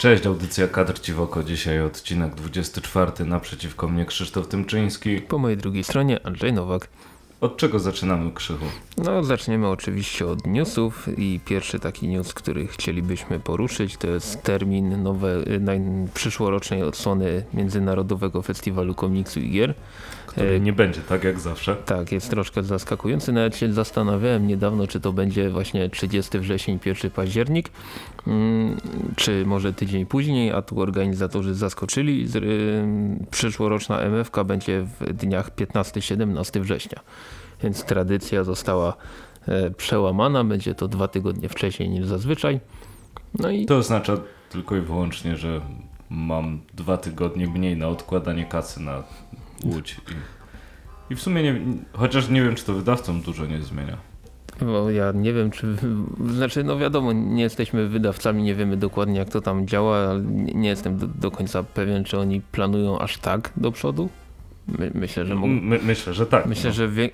Cześć, audycja Kadr Ci w oko. Dzisiaj odcinek 24. Naprzeciwko mnie Krzysztof Tymczyński. Po mojej drugiej stronie Andrzej Nowak. Od czego zaczynamy, Krzychu? No, zaczniemy oczywiście od newsów i pierwszy taki news, który chcielibyśmy poruszyć, to jest termin nowe, przyszłorocznej odsłony Międzynarodowego Festiwalu Komiksu i Gier. Który e, nie będzie tak jak zawsze. Tak, jest troszkę zaskakujący. Nawet się zastanawiałem niedawno, czy to będzie właśnie 30 wrzesień, 1 październik, mm, czy może tydzień później, a tu organizatorzy zaskoczyli. Przyszłoroczna MFK będzie w dniach 15-17 września więc tradycja została e, przełamana, będzie to dwa tygodnie wcześniej niż zazwyczaj. No i... To oznacza tylko i wyłącznie, że mam dwa tygodnie mniej na odkładanie kasy na Łódź. I, i w sumie, nie, chociaż nie wiem, czy to wydawcom dużo nie zmienia. Bo ja nie wiem, czy. Znaczy, no wiadomo, nie jesteśmy wydawcami, nie wiemy dokładnie, jak to tam działa, ale nie jestem do, do końca pewien, czy oni planują aż tak do przodu. My, myślę, że mógł... My, myślę, że tak. Myślę, no. że wie,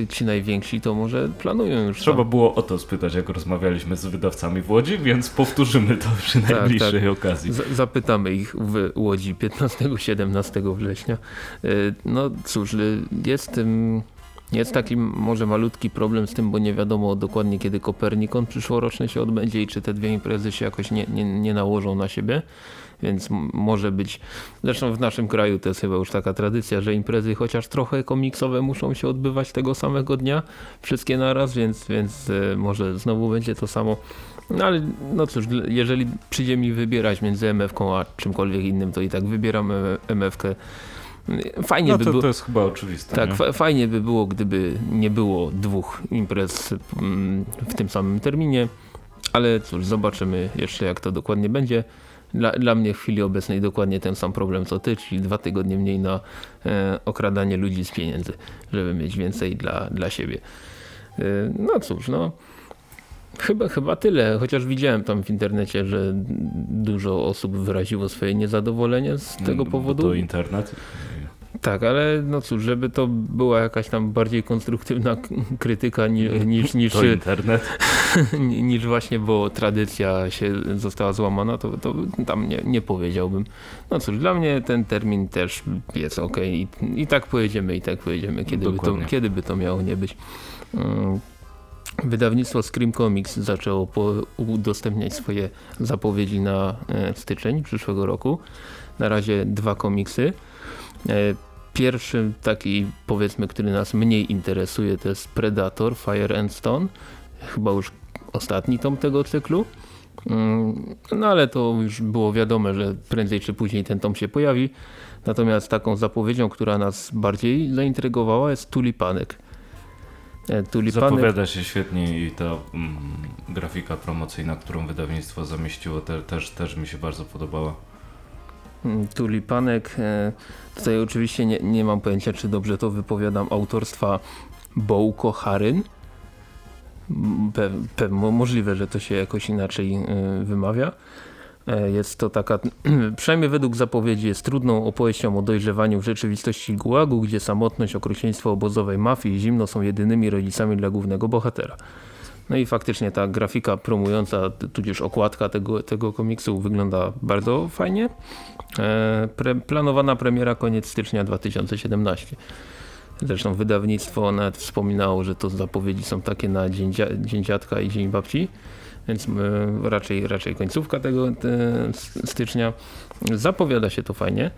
e, ci najwięksi to może planują już. Trzeba było o to spytać, jak rozmawialiśmy z wydawcami w Łodzi, więc powtórzymy to przy tak, najbliższej tak. okazji. Z zapytamy ich w Łodzi 15-17 września. E, no cóż, e, jest... Jest taki może malutki problem z tym, bo nie wiadomo dokładnie kiedy Kopernikon przyszłoroczny się odbędzie i czy te dwie imprezy się jakoś nie, nie, nie nałożą na siebie więc może być, zresztą w naszym kraju to jest chyba już taka tradycja, że imprezy chociaż trochę komiksowe muszą się odbywać tego samego dnia, wszystkie naraz, więc, więc e, może znowu będzie to samo. No ale no cóż, jeżeli przyjdzie mi wybierać między MF-ką a czymkolwiek innym, to i tak wybieram MF-kę. Fajnie no to, by było. To jest chyba oczywiste. Tak, fajnie by było, gdyby nie było dwóch imprez mm, w tym samym terminie, ale cóż, zobaczymy jeszcze jak to dokładnie będzie. Dla, dla mnie w chwili obecnej dokładnie ten sam problem co ty, czyli dwa tygodnie mniej na e, okradanie ludzi z pieniędzy, żeby mieć więcej dla, dla siebie. E, no cóż, no. Chyba, chyba tyle, chociaż widziałem tam w internecie, że dużo osób wyraziło swoje niezadowolenie z tego mm, powodu. To internet? Tak, ale no cóż, żeby to była jakaś tam bardziej konstruktywna krytyka niż, niż, to internet. niż właśnie, bo tradycja się została złamana, to, to tam nie, nie powiedziałbym. No cóż, dla mnie ten termin też jest ok i, i tak pojedziemy, i tak pojedziemy, kiedy by, to, kiedy by to miało nie być. Mm. Wydawnictwo Scream Comics zaczęło udostępniać swoje zapowiedzi na e, styczeń przyszłego roku. Na razie dwa komiksy. E, pierwszy taki powiedzmy, który nas mniej interesuje to jest Predator Fire and Stone. Chyba już ostatni tom tego cyklu. Mm, no ale to już było wiadome, że prędzej czy później ten tom się pojawi. Natomiast taką zapowiedzią, która nas bardziej zaintrygowała jest Tulipanek. E, Tulipanek... Zapowiada się świetnie i ta mm, grafika promocyjna, którą wydawnictwo zamieściło te, też, też mi się bardzo podobała. Tulipanek. E, tutaj oczywiście nie, nie mam pojęcia, czy dobrze to wypowiadam, autorstwa Bołko Haryn. Pe, pe, możliwe, że to się jakoś inaczej e, wymawia. E, jest to taka, przynajmniej według zapowiedzi, jest trudną opowieścią o dojrzewaniu w rzeczywistości Gułagu, gdzie samotność, okrucieństwo obozowej mafii i zimno są jedynymi rodzicami dla głównego bohatera. No i faktycznie ta grafika promująca, tudzież okładka tego, tego komiksu wygląda bardzo fajnie. E, pre, planowana premiera koniec stycznia 2017. Zresztą wydawnictwo nawet wspominało, że to zapowiedzi są takie na Dzień, dzień Dziadka i Dzień Babci, więc e, raczej, raczej końcówka tego stycznia. Zapowiada się to fajnie.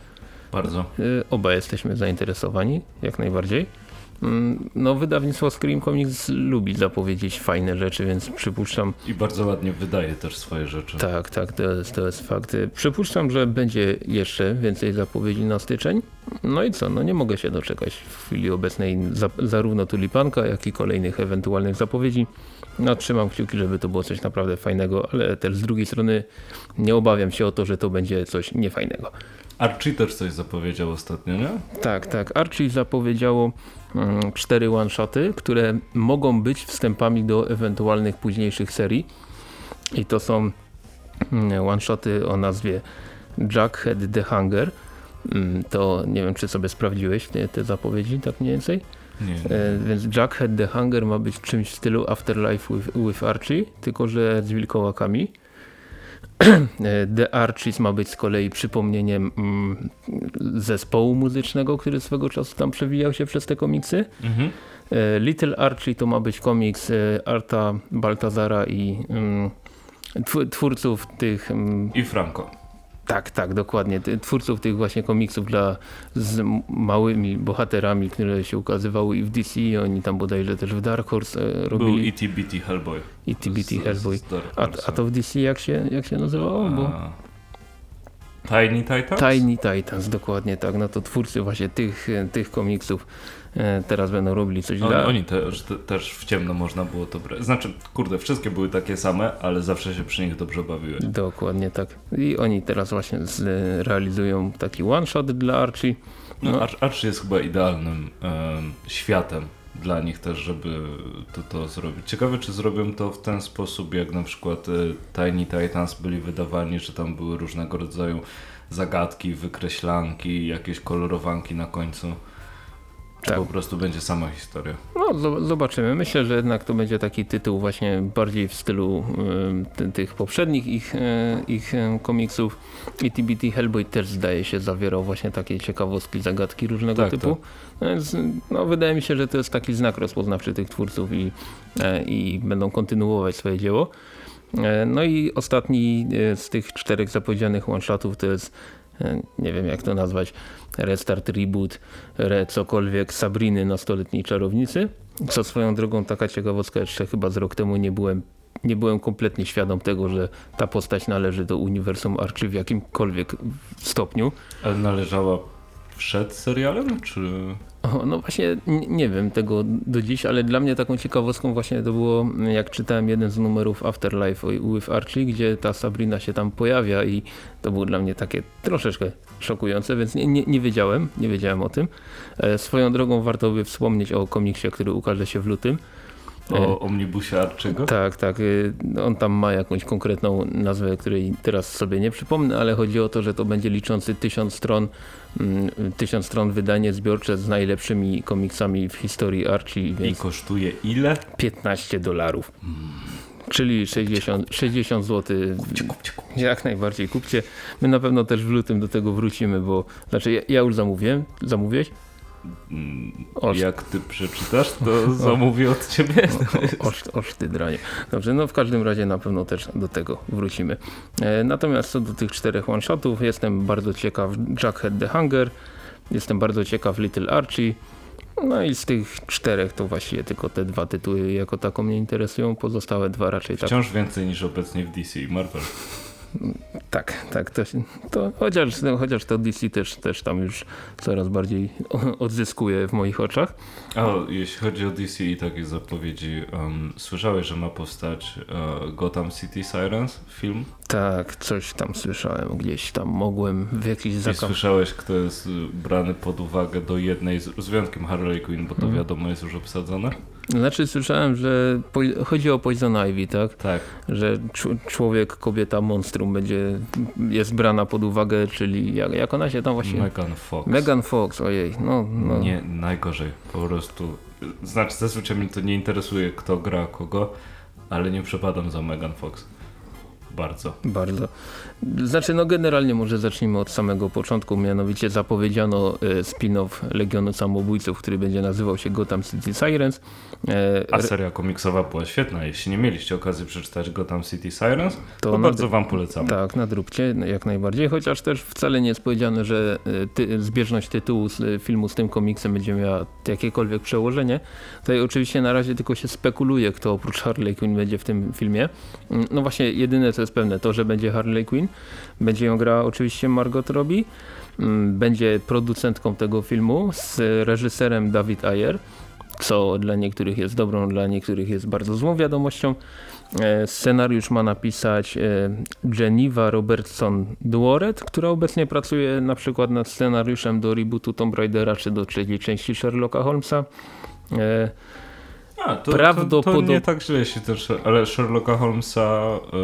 Bardzo. E, oba jesteśmy zainteresowani, jak najbardziej. Mm, no wydawnictwo Scream Comics lubi zapowiedzieć fajne rzeczy, więc przypuszczam... I bardzo ładnie wydaje też swoje rzeczy. Tak, tak, to jest, to jest fakt. Przypuszczam, że będzie jeszcze więcej zapowiedzi na styczeń. No i co, no nie mogę się doczekać w chwili obecnej za, zarówno Tulipanka, jak i kolejnych ewentualnych zapowiedzi. No trzymam kciuki, żeby to było coś naprawdę fajnego, ale też z drugiej strony nie obawiam się o to, że to będzie coś niefajnego. Archie też coś zapowiedział ostatnio, nie? Tak, tak. Archie zapowiedziało cztery one-shoty, które mogą być wstępami do ewentualnych późniejszych serii. I to są mm, one-shoty o nazwie Jackhead the Hunger. Mm, to nie wiem, czy sobie sprawdziłeś te, te zapowiedzi, tak mniej więcej? Nie, nie. Więc Jackhead the Hunger ma być czymś w stylu Afterlife with, with Archie, tylko że z wilkołakami. E, The Archies ma być z kolei przypomnieniem mm, zespołu muzycznego, który swego czasu tam przewijał się przez te komiksy. Mhm. E, Little Archie to ma być komiks e, Arta Baltazara i mm, tw- twórców tych mm, I Franco. Tak, tak, dokładnie. Twórców tych właśnie komiksów dla z małymi bohaterami, które się ukazywały i w DC, i oni tam bodajże też w Dark Horse e, Był robili E.T.B.T. Hellboy. i TBT Z- Hellboy. A, a to w DC jak się, jak się nazywało? Bo Tiny Titans? Tiny Titans, dokładnie tak. No to twórcy właśnie tych, e, tych komiksów e, teraz będą robili coś dla... oni też, te, też w ciemno można było to brać. Znaczy, kurde, wszystkie były takie same, ale zawsze się przy nich dobrze bawiłeś. Dokładnie tak. I oni teraz właśnie z, realizują taki one shot dla Archie. No, No. Arch, Arch jest chyba idealnym em, światem dla nich też, żeby to, to zrobić. Ciekawe, czy zrobią to w ten sposób, jak na przykład Tiny Titans byli wydawani, że tam były różnego rodzaju zagadki, wykreślanki, jakieś kolorowanki na końcu. Czy Tak. po prostu będzie sama historia. No, zo- zobaczymy. Myślę, że jednak to będzie taki tytuł właśnie bardziej w stylu ty, tych poprzednich ich, e, ich em, komiksów. I TBT Hellboy też zdaje się zawierał właśnie takie ciekawostki, zagadki różnego Tak, typu. Więc no, wydaje mi się, że to jest taki znak rozpoznawczy tych twórców i, e, i będą kontynuować swoje dzieło. E, No i ostatni e, z tych czterech zapowiedzianych one-shotów to jest nie wiem jak to nazwać, restart, reboot, re cokolwiek Sabriny nastoletniej czarownicy. Co swoją drogą taka ciekawostka, jeszcze chyba z rok temu nie byłem nie byłem kompletnie świadom tego, że ta postać należy do uniwersum Archie w jakimkolwiek stopniu. Ale należała przed serialem, czy... O, no właśnie nie, wiem tego do dziś, ale dla mnie taką ciekawostką właśnie to było, jak czytałem jeden z numerów Afterlife with Archie, gdzie ta Sabrina się tam pojawia i to było dla mnie takie troszeczkę szokujące, więc nie, nie, nie wiedziałem, nie wiedziałem o tym. E, swoją drogą warto by wspomnieć o komiksie, który ukaże się w lutym. O omnibusie Archiego? Tak, tak. y, On tam ma jakąś konkretną nazwę, której teraz sobie nie przypomnę, ale chodzi o to, że to będzie liczący tysiąc stron, tysiąc stron wydanie zbiorcze z najlepszymi komiksami w historii Archie, I kosztuje ile? 15 dolarów. Czyli 60, 60 zł. Kupcie, kupcie, kupcie. Jak najbardziej kupcie. My na pewno też w lutym do tego wrócimy, bo znaczy ja, ja już zamówiłem. Zamówiłeś? Jak ty przeczytasz, to zamówię od ciebie. oż, oż ty dranie. Dobrze, no w każdym razie na pewno też do tego wrócimy. E, natomiast co do tych czterech one-shotów, jestem bardzo ciekaw Jackhead the Hunger, jestem bardzo ciekaw Little Archie, no i z tych czterech to właściwie tylko te dwa tytuły jako tako mnie interesują, pozostałe dwa raczej tak. Wciąż więcej niż obecnie w DC i Marvel. Tak, tak, to, to chociaż, no, chociaż to DC też, też tam już coraz bardziej odzyskuje w moich oczach. A jeśli chodzi o DC i takie zapowiedzi, um, słyszałeś, że ma powstać e, Gotham City Sirens film? Tak, coś tam słyszałem, gdzieś tam mogłem w jakiś I zakam... słyszałeś, kto jest y, brany pod uwagę do jednej, z, z wyjątkiem Harley Quinn, bo to Mhm. wiadomo jest już obsadzone? Znaczy słyszałem, że po, chodzi o Poison Ivy, tak? Tak. Że cz- człowiek, kobieta, monstrum będzie, jest brana pod uwagę, czyli jak, jak ona się tam właśnie... Megan Fox. Megan Fox, ojej, no, no. Nie, najgorzej. Po prostu. Znaczy, zazwyczaj mnie to nie interesuje, kto gra kogo, ale nie przepadam za Megan Fox. Bardzo. Bardzo. Znaczy, no generalnie może zacznijmy od samego początku, mianowicie zapowiedziano e, spin-off Legionu Samobójców, który będzie nazywał się Gotham City Sirens. E, A seria komiksowa była świetna. Jeśli nie mieliście okazji przeczytać Gotham City Sirens, to, to bardzo wam polecam. Tak, nadróbcie jak najbardziej, chociaż też wcale nie jest powiedziane, że e, ty, zbieżność tytułu z filmu z tym komiksem będzie miała jakiekolwiek przełożenie. Tutaj oczywiście na razie tylko się spekuluje, kto oprócz Harley Quinn będzie w tym filmie. Mm, No właśnie, jedyne co jest pewne, to że będzie Harley Quinn. Będzie ją grała oczywiście Margot Robbie. Mm, Będzie producentką tego filmu z reżyserem David Ayer, co dla niektórych jest dobrą, dla niektórych jest bardzo złą wiadomością. E, Scenariusz ma napisać e, Geneva Robertson-Dworet, która obecnie pracuje na przykład nad scenariuszem do rebootu Tomb Raidera czy do trzeciej części Sherlocka Holmesa. A, to, to, to nie tak źle się też, ale Sherlocka Holmesa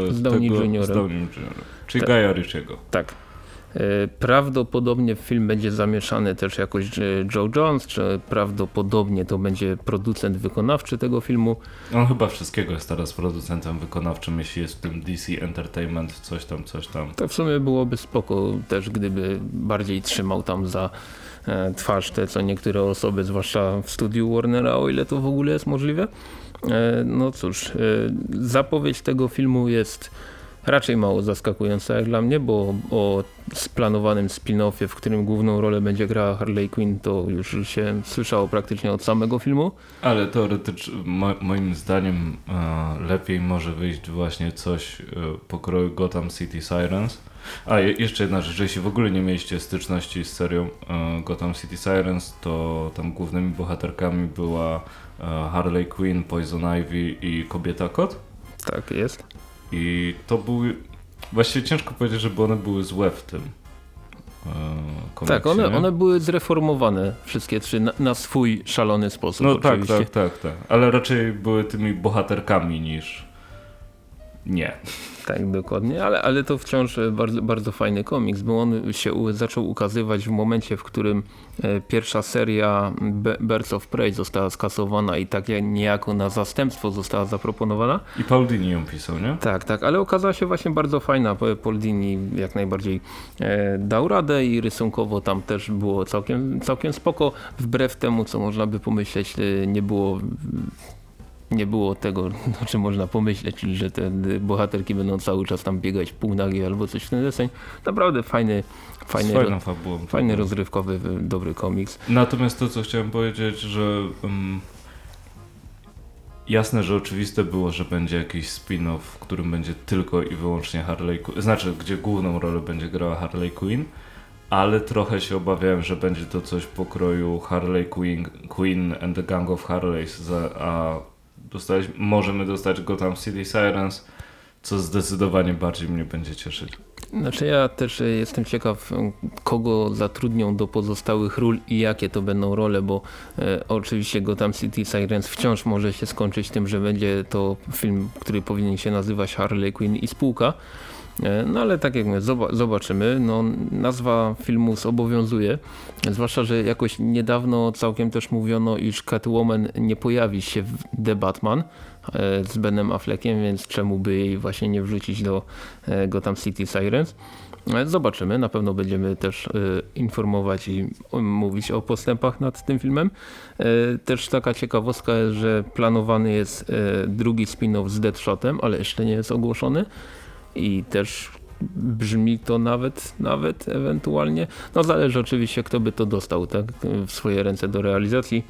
e, Z Downey tego, Juniorem. z Downey Juniorem. Czyli Gaja Ritchiego. Tak. E, prawdopodobnie film będzie zamieszany też jakoś e, Joe Jones, czy prawdopodobnie to będzie producent wykonawczy tego filmu. On chyba wszystkiego jest teraz producentem wykonawczym, jeśli jest w tym DC Entertainment, coś tam, coś tam. To w sumie byłoby spoko też, gdyby bardziej trzymał tam za twarz te, co niektóre osoby, zwłaszcza w studiu Warnera, o ile to w ogóle jest możliwe. No cóż, zapowiedź tego filmu jest raczej mało zaskakująca jak dla mnie, bo o splanowanym spin-offie, w którym główną rolę będzie grała Harley Quinn, to już się słyszało praktycznie od samego filmu. Ale teoretycznie, mo moim zdaniem e, lepiej może wyjść właśnie coś e, pokroju Gotham City Sirens. A jeszcze jedna rzecz, jeśli w ogóle nie mieliście styczności z serią e, Gotham City Sirens, to tam głównymi bohaterkami była e, Harley Quinn, Poison Ivy i Kobieta Kot. Tak jest. I to były. Właściwie ciężko powiedzieć, żeby one były złe w tym. E, komiksie, tak, one, one były zreformowane wszystkie trzy na, na swój szalony sposób. No tak, oczywiście. tak, tak, tak. Ale raczej były tymi bohaterkami niż nie. Tak, dokładnie, ale, ale to wciąż e, bardzo, bardzo fajny komiks, bo on się zaczął ukazywać w momencie, w którym e, pierwsza seria Birds of Prey została skasowana i tak niejako na zastępstwo została zaproponowana. I Paul Dini ją pisał, nie? Tak, tak, ale okazała się właśnie bardzo fajna. Paul Dini jak najbardziej e, dał radę i rysunkowo tam też było całkiem, całkiem spoko. Wbrew temu, co można by pomyśleć, nie było nie było tego, o czym można pomyśleć, czyli że te bohaterki będą cały czas tam biegać półnagie albo coś w ten deseń. Naprawdę fajny, fajny, ro fabułą, fajny rozrywkowy, dobry komiks. Natomiast to, co chciałem powiedzieć, że um, jasne, że oczywiste było, że będzie jakiś spin-off, w którym będzie tylko i wyłącznie Harley Quinn, znaczy, gdzie główną rolę będzie grała Harley Quinn, ale trochę się obawiałem, że będzie to coś po kroju Harley Quinn, Quinn and the Gang of Harleys, a dostać, możemy dostać Gotham City Sirens, co zdecydowanie bardziej mnie będzie cieszyć. Znaczy ja też e, jestem ciekaw, kogo zatrudnią do pozostałych ról i jakie to będą role, bo e, oczywiście Gotham City Sirens wciąż może się skończyć tym, że będzie to film, który powinien się nazywać Harley Quinn i spółka. E, no ale tak jak mówię, zobaczymy. No, nazwa filmu zobowiązuje, zwłaszcza, że jakoś niedawno całkiem też mówiono, iż Catwoman nie pojawi się w The Batman e, z Benem Affleckiem, więc czemu by jej właśnie nie wrzucić do e, Gotham City Sirens. Zobaczymy, na pewno będziemy też informować i mówić o postępach nad tym filmem. Też taka ciekawostka że planowany jest drugi spin-off z Deadshotem, ale jeszcze nie jest ogłoszony i też brzmi to nawet, nawet ewentualnie. No zależy oczywiście kto by to dostał tak, w swoje ręce do realizacji.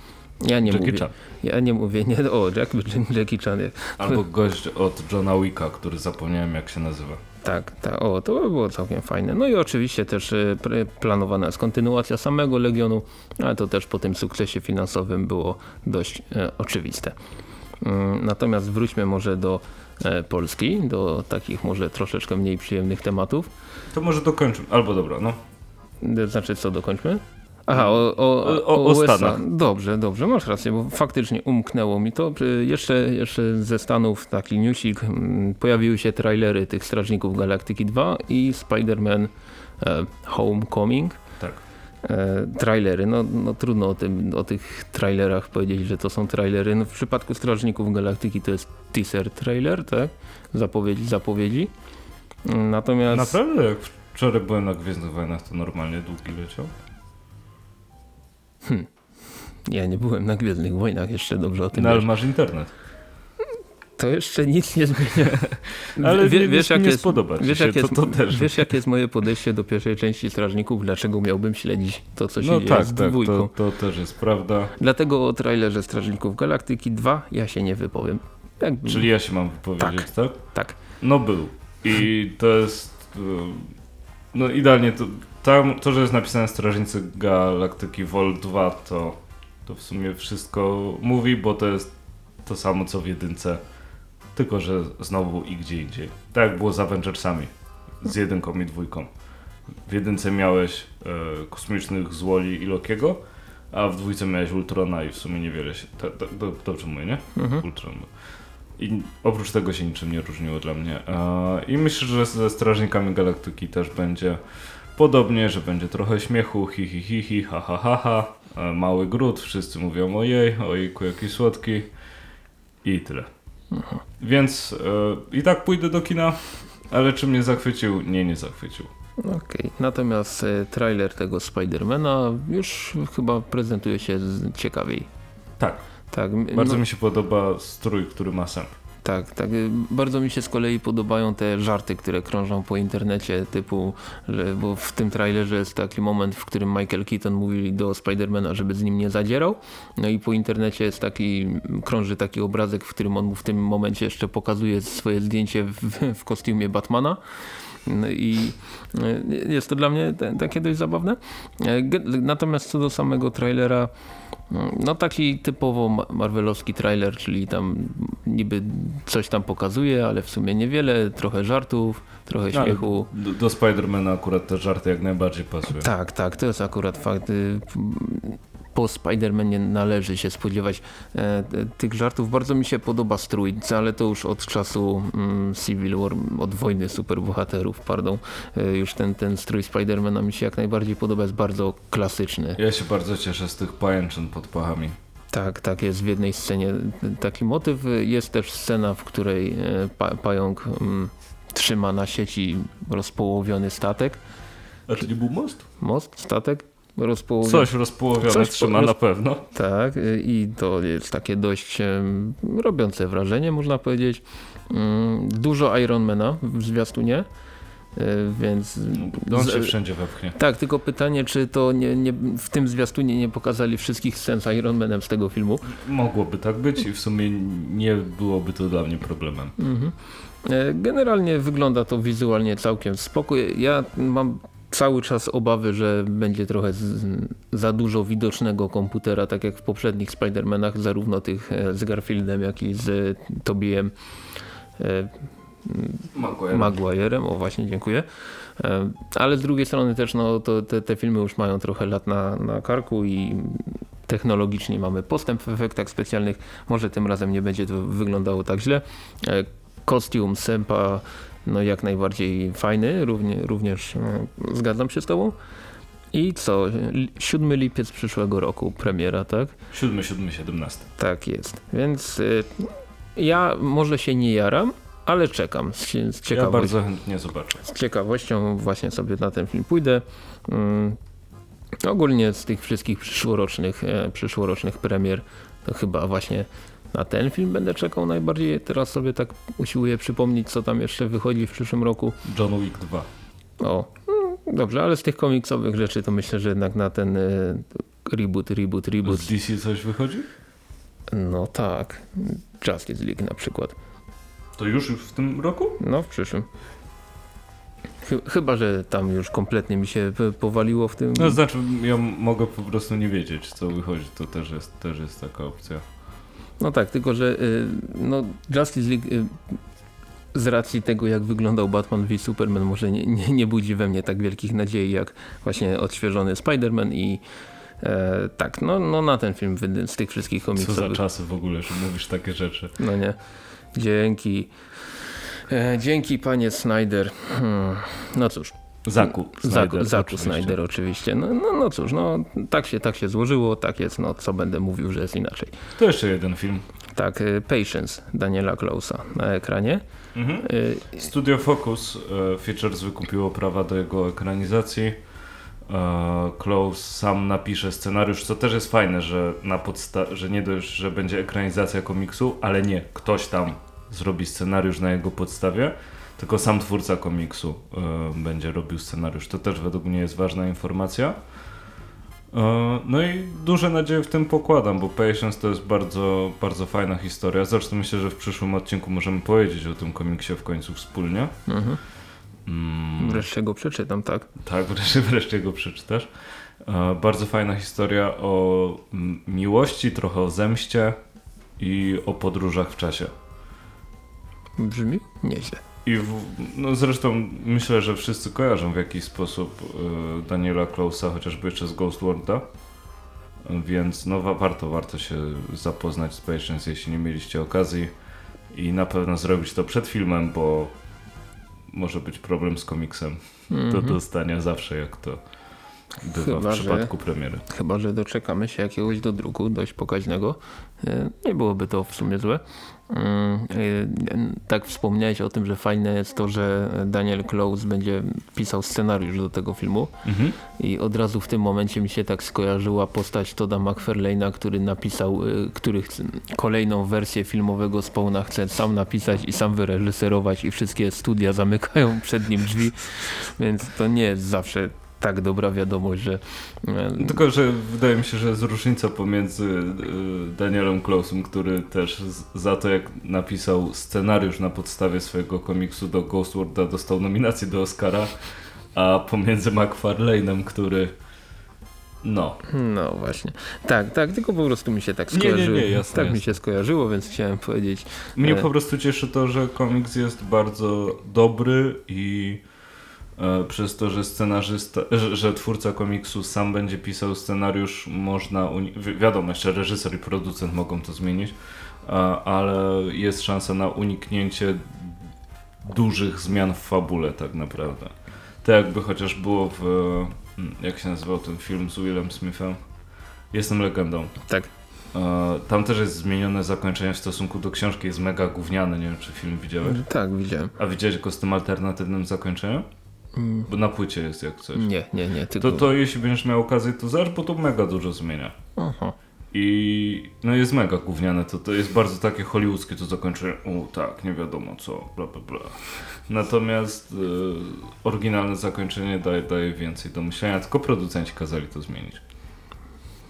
Ja nie Jackie mówię. Chan. Ja nie mówię, nie, o, Jack, Jackie Chan. Albo gość od Johna Wicka, który zapomniałem jak się nazywa. Tak, tak, o, to by było całkiem fajne. No i oczywiście też y, planowana jest kontynuacja samego Legionu, ale to też po tym sukcesie finansowym było dość y, oczywiste. Y, natomiast wróćmy może do E, Polski, do takich może troszeczkę mniej przyjemnych tematów. To może dokończmy, albo dobra, no. Znaczy co, dokończmy? Aha, o, o, o, o USA. Stanach. Dobrze, dobrze, masz rację, bo faktycznie umknęło mi to. Jeszcze, jeszcze ze Stanów taki newsik, pojawiły się trailery tych Strażników Galaktyki 2 i Spider-Man e, Homecoming. E, trailery. No, no trudno o, tym, o tych trailerach powiedzieć, że to są trailery. No, w przypadku Strażników Galaktyki to jest teaser trailer, tak? Zapowiedzi, zapowiedzi. Natomiast... Naprawdę? Jak wczoraj byłem na Gwiezdnych Wojnach, to normalnie długi leciał? Hmm. Ja nie byłem na Gwiezdnych Wojnach, jeszcze dobrze o tym No ale masz internet to jeszcze nic nie zmienia. Ale wie, wiesz, jak nie jest, wiesz, jak jest, to, to też. wiesz, jakie jest moje podejście do pierwszej części Strażników? Dlaczego miałbym śledzić to, co się no dzieje tak, z tak, dwójką? To, to też jest prawda. Dlatego o trailerze Strażników Galaktyki 2 ja się nie wypowiem. Czyli ja się mam wypowiedzieć, tak? Tak. tak. No był. I to jest... E, no idealnie to... Tam, to, że jest napisane Strażnicy Galaktyki Vol 2, to, to w sumie wszystko mówi, bo to jest to samo co w jedynce tylko że znowu i gdzie indziej. Tak jak było z Avengersami, z jedynką i dwójką. W jedynce miałeś e, kosmicznych złoli i Lokiego, a w dwójce miałeś Ultrona i w sumie niewiele się... To, to, to, dobrze mówię, nie? Mhm. Ultron. I oprócz tego się niczym nie różniło dla mnie. E, I myślę, że ze Strażnikami Galaktyki też będzie Podobnie, że będzie trochę śmiechu, hi hi hi hi, ha ha ha ha. E, Mały gród, wszyscy mówią ojej, ojejku jaki słodki. I tyle. Więc e, i tak pójdę do kina, ale czy mnie zachwycił? Nie, nie zachwycił. Okej, natomiast e, trailer tego Spidermana już chyba prezentuje się ciekawiej. Tak, Tak, bardzo no, mi się podoba strój, który ma Sam. Tak, tak. Bardzo mi się z kolei podobają te żarty, które krążą po internecie, typu, że, bo w tym trailerze jest taki moment, w którym Michael Keaton mówi do Spidermana, żeby z nim nie zadzierał. No i po internecie jest taki, krąży taki obrazek, w którym on mu w tym momencie jeszcze pokazuje swoje zdjęcie w, w kostiumie Batmana. No I y, jest to dla mnie takie dość zabawne. E, Natomiast co do samego trailera, no taki typowo ma- marvelowski trailer, czyli tam niby coś tam pokazuje, ale w sumie niewiele, trochę żartów, trochę No, ale śmiechu. Do, do Spidermana akurat te żarty jak najbardziej pasują. Tak, tak, to jest akurat fakt. Po Spider-Manie należy się spodziewać e, tych żartów. Bardzo mi się podoba strój, ale to już od czasu mm, Civil War, od wojny superbohaterów, pardon. E, już ten, ten strój Spidermana mi się jak najbardziej podoba, jest bardzo klasyczny. Ja się bardzo cieszę z tych pajęczyn pod pachami. Tak, tak, jest w jednej scenie taki motyw. Jest też scena, w której e, pa, pająk mm, trzyma na sieci rozpołowiony statek. A to nie był most? Most, statek rozpołowiony. Coś rozpołowione Coś trzyma roz- na pewno. Tak, y, i to jest takie dość em, robiące wrażenie, można powiedzieć. Mm, Dużo Ironmana w zwiastunie, y, więc... On z- się wszędzie wepchnie. Tak, tylko pytanie, czy to nie, nie, w tym zwiastunie nie pokazali wszystkich scen z Ironmanem z tego filmu. Mogłoby tak być i w sumie nie byłoby to dla mnie problemem. Mhm. Generalnie wygląda to wizualnie całkiem spoko. Ja mam cały czas obawy, że będzie trochę z, za dużo widocznego komputera, tak jak w poprzednich Spider-Manach, zarówno tych e, z Garfieldem, jak i z Tobiem e, Maguire. Maguire'em. O właśnie, dziękuję. E, Ale z drugiej strony też no, to te, te filmy już mają trochę lat na, na karku i technologicznie mamy postęp w efektach specjalnych. Może tym razem nie będzie to wyglądało tak źle. E, Kostium Sempa no jak najbardziej fajny, równie, również e, zgadzam się z tobą. I co? Li- 7 lipiec przyszłego roku premiera, tak? 7, 7, 17. Tak jest. Więc y, ja może się nie jaram, ale czekam z, z Ja bardzo chętnie zobaczę. Z ciekawością właśnie sobie na ten film pójdę. Mm, ogólnie z tych wszystkich przyszłorocznych, e, przyszłorocznych premier to chyba właśnie na ten film będę czekał najbardziej. Teraz sobie tak usiłuję przypomnieć, co tam jeszcze wychodzi w przyszłym roku. John Wick 2. O, mm, dobrze, ale z tych komiksowych rzeczy to myślę, że jednak na ten e, reboot, reboot, reboot. Z DC coś wychodzi? No tak. Justice League na przykład. To już w tym roku? No, w przyszłym. Chy- Chyba, że tam już kompletnie mi się powaliło w tym. No znaczy, ja mogę po prostu nie wiedzieć, co wychodzi. To też jest, też jest taka opcja. No tak, tylko że y, no, Justice League y, z racji tego, jak wyglądał Batman v Superman, może nie, nie, nie budzi we mnie tak wielkich nadziei, jak właśnie odświeżony Spider-Man i e, tak, no, no na ten film z tych wszystkich Co za komiksowych. czasy w ogóle, że mówisz takie rzeczy. No nie. Dzięki. E, dzięki panie Snyder. Hmm. No cóż. Zaku Zaku, Snyder. Snyder oczywiście. No, no, no cóż, no tak się, tak się złożyło, tak jest, no co będę mówił, że jest inaczej. To jeszcze jeden film. Tak, y, Patience Daniela Klausa na ekranie. Mhm. Y, Studio Focus e, Features wykupiło prawa do jego ekranizacji. Close sam napisze scenariusz, co też jest fajne, że, na podsta- że nie dość, że będzie ekranizacja komiksu, ale nie, ktoś tam zrobi scenariusz na jego podstawie, tylko sam twórca komiksu e, będzie robił scenariusz. To też według mnie jest ważna informacja. E, No i duże nadzieje w tym pokładam, bo Patience to jest bardzo, bardzo fajna historia. Zresztą myślę, że w przyszłym odcinku możemy powiedzieć o tym komiksie w końcu wspólnie. mhm. Mm, Wreszcie go przeczytam, tak. tak, wreszcie, wreszcie go przeczytasz. E, Bardzo fajna historia o mm, miłości, trochę o zemście i o podróżach w czasie. Brzmi nieźle. I w, no zresztą myślę, że wszyscy kojarzą w jakiś sposób e, Daniela Klausa, chociażby jeszcze z Ghost Worlda. Więc no wa- warto, warto się zapoznać z Patience, jeśli nie mieliście okazji. I na pewno zrobić to przed filmem, bo może być problem z komiksem do Mhm. dostania zawsze, jak to bywa Chyba, w że- przypadku premiery. Chyba, że doczekamy się jakiegoś do druku dość pokaźnego. Nie byłoby to w sumie złe. Mm, e, Tak wspomniałeś o tym, że fajne jest to, że Daniel Close będzie pisał scenariusz do tego filmu Mhm. i od razu w tym momencie mi się tak skojarzyła postać Toda McFarlane'a, który napisał, e, który kolejną wersję filmowego Spawna chce sam napisać i sam wyreżyserować i wszystkie studia zamykają przed nim drzwi, więc to nie jest zawsze tak dobra wiadomość, że e, Tylko, że wydaje mi się, że jest różnica pomiędzy y, Danielem Close'em, który też za to, jak napisał scenariusz na podstawie swojego komiksu do Ghost Worlda, dostał nominację do Oscara, a pomiędzy McFarlane'em, który no, No właśnie. Tak, tak, tylko po prostu mi się tak Nie, nie, nie, skojarzyło. jasne, tak mi jasne. się skojarzyło, więc chciałem powiedzieć. Mnie E. po prostu cieszy to, że komiks jest bardzo dobry i e, przez to, że scenarzysta, że, że twórca komiksu sam będzie pisał scenariusz, można, wi- wiadomo, jeszcze reżyser i producent mogą to zmienić, a, ale jest szansa na uniknięcie dużych zmian w fabule tak naprawdę. Tak jakby chociaż było w, mm, jak się nazywał ten film z Willem Smithem? Jestem legendą. Tak. E, Tam też jest zmienione zakończenie w stosunku do książki, jest mega gówniane, nie wiem czy film widziałeś. Tak, widziałem. A widziałeś go z tym alternatywnym zakończeniem? Bo na płycie jest jak coś. Nie, nie, nie, tylko... To, to jeśli będziesz miał okazję, to zobacz, bo to mega dużo zmienia. Aha. I no jest mega gówniane, to, to jest bardzo takie hollywoodzkie to zakończenie, o tak, nie wiadomo co, bla bla bla. Natomiast y, oryginalne zakończenie daje, daje więcej do myślenia, tylko producenci kazali to zmienić.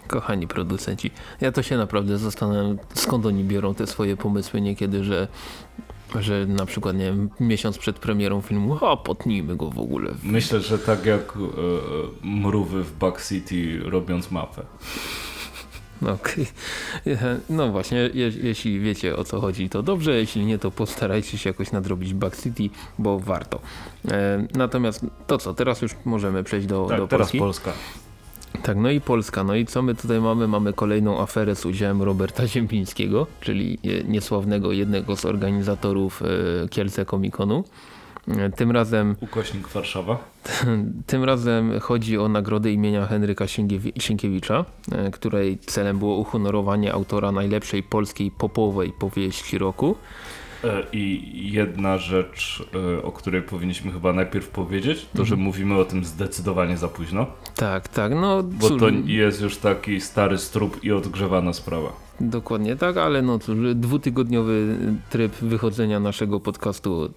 Kochani producenci, ja to się naprawdę zastanawiam, skąd oni biorą te swoje pomysły niekiedy, że że na przykład, nie wiem, miesiąc przed premierą filmu, a potnijmy go w ogóle. Myślę, że tak jak e, mrówy w Back City robiąc mapę. Okej. E, No właśnie, je, jeśli wiecie o co chodzi, to dobrze, jeśli nie, to postarajcie się jakoś nadrobić Back City, bo warto. E, natomiast to co, teraz już możemy przejść do, Tak, do teraz Polski. Polska. Tak, no i Polska. No i co my tutaj mamy? Mamy kolejną aferę z udziałem Roberta Ziempińskiego, czyli e, niesławnego jednego z organizatorów e, Kielce Komikonu. E, Tym razem, Ukośnik Warszawa. tym razem chodzi o nagrodę imienia Henryka Sienkiewicza, której celem było uhonorowanie autora najlepszej polskiej popowej powieści roku. E, I jedna rzecz, e, o której powinniśmy chyba najpierw powiedzieć, to że Mhm. mówimy o tym zdecydowanie za późno, Tak, tak, no bo to jest już taki stary strup i odgrzewana sprawa. Dokładnie tak, ale no cóż, dwutygodniowy tryb wychodzenia naszego podcastu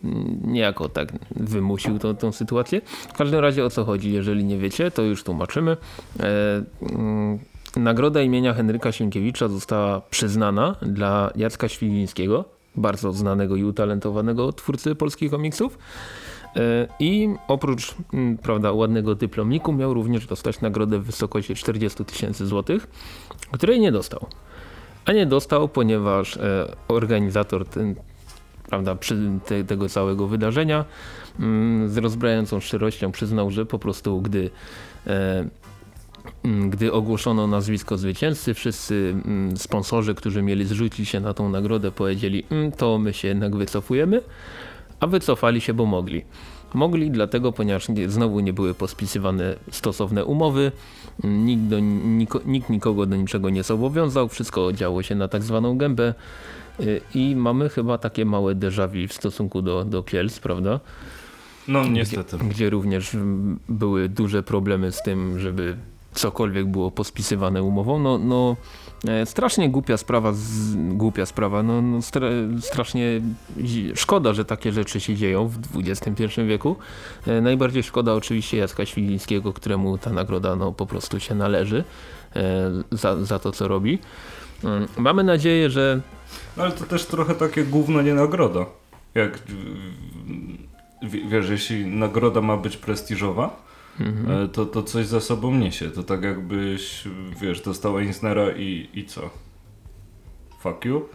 niejako tak wymusił tą, tą sytuację. W każdym razie o co chodzi, jeżeli nie wiecie, to już tłumaczymy. E, mm, nagroda imienia Henryka Sienkiewicza została przyznana dla Jacka Świwińskiego, bardzo znanego i utalentowanego twórcy polskich komiksów. E, I oprócz mm, prawda, ładnego dyplomiku miał również dostać nagrodę w wysokości 40 tysięcy złotych, której nie dostał. A nie dostał, ponieważ e, organizator ten, prawda, przy, te, tego całego wydarzenia mm, z rozbrajającą szczerością przyznał, że po prostu gdy e, gdy ogłoszono nazwisko zwycięzcy, wszyscy mm, sponsorzy, którzy mieli zrzucić się na tą nagrodę powiedzieli, "Mm, to my się jednak wycofujemy, a wycofali się, bo mogli. Mogli dlatego, ponieważ nie, znowu nie były pospisywane stosowne umowy, nikt, do, niko, nikt nikogo do niczego nie zobowiązał, wszystko działo się na tak zwaną gębę y, i mamy chyba takie małe déjà w stosunku do, do Kielc, prawda? No niestety. Gdzie również mm, były duże problemy z tym, żeby cokolwiek było pospisywane umową. No, no e, strasznie głupia sprawa, z, głupia sprawa, no, no stra, strasznie szkoda, że takie rzeczy się dzieją w XXI wieku. E, najbardziej szkoda oczywiście Jacka Świlińskiego, któremu ta nagroda no, po prostu się należy e, za, za to, co robi. Mm, Mamy nadzieję, że No ale to też trochę takie gówno nie nagroda. Jak wiesz, jeśli nagroda ma być prestiżowa, Mhm. e, to, to coś za sobą niesie. To tak jakbyś, wiesz, dostała Eisnera i, i co? Fuck you?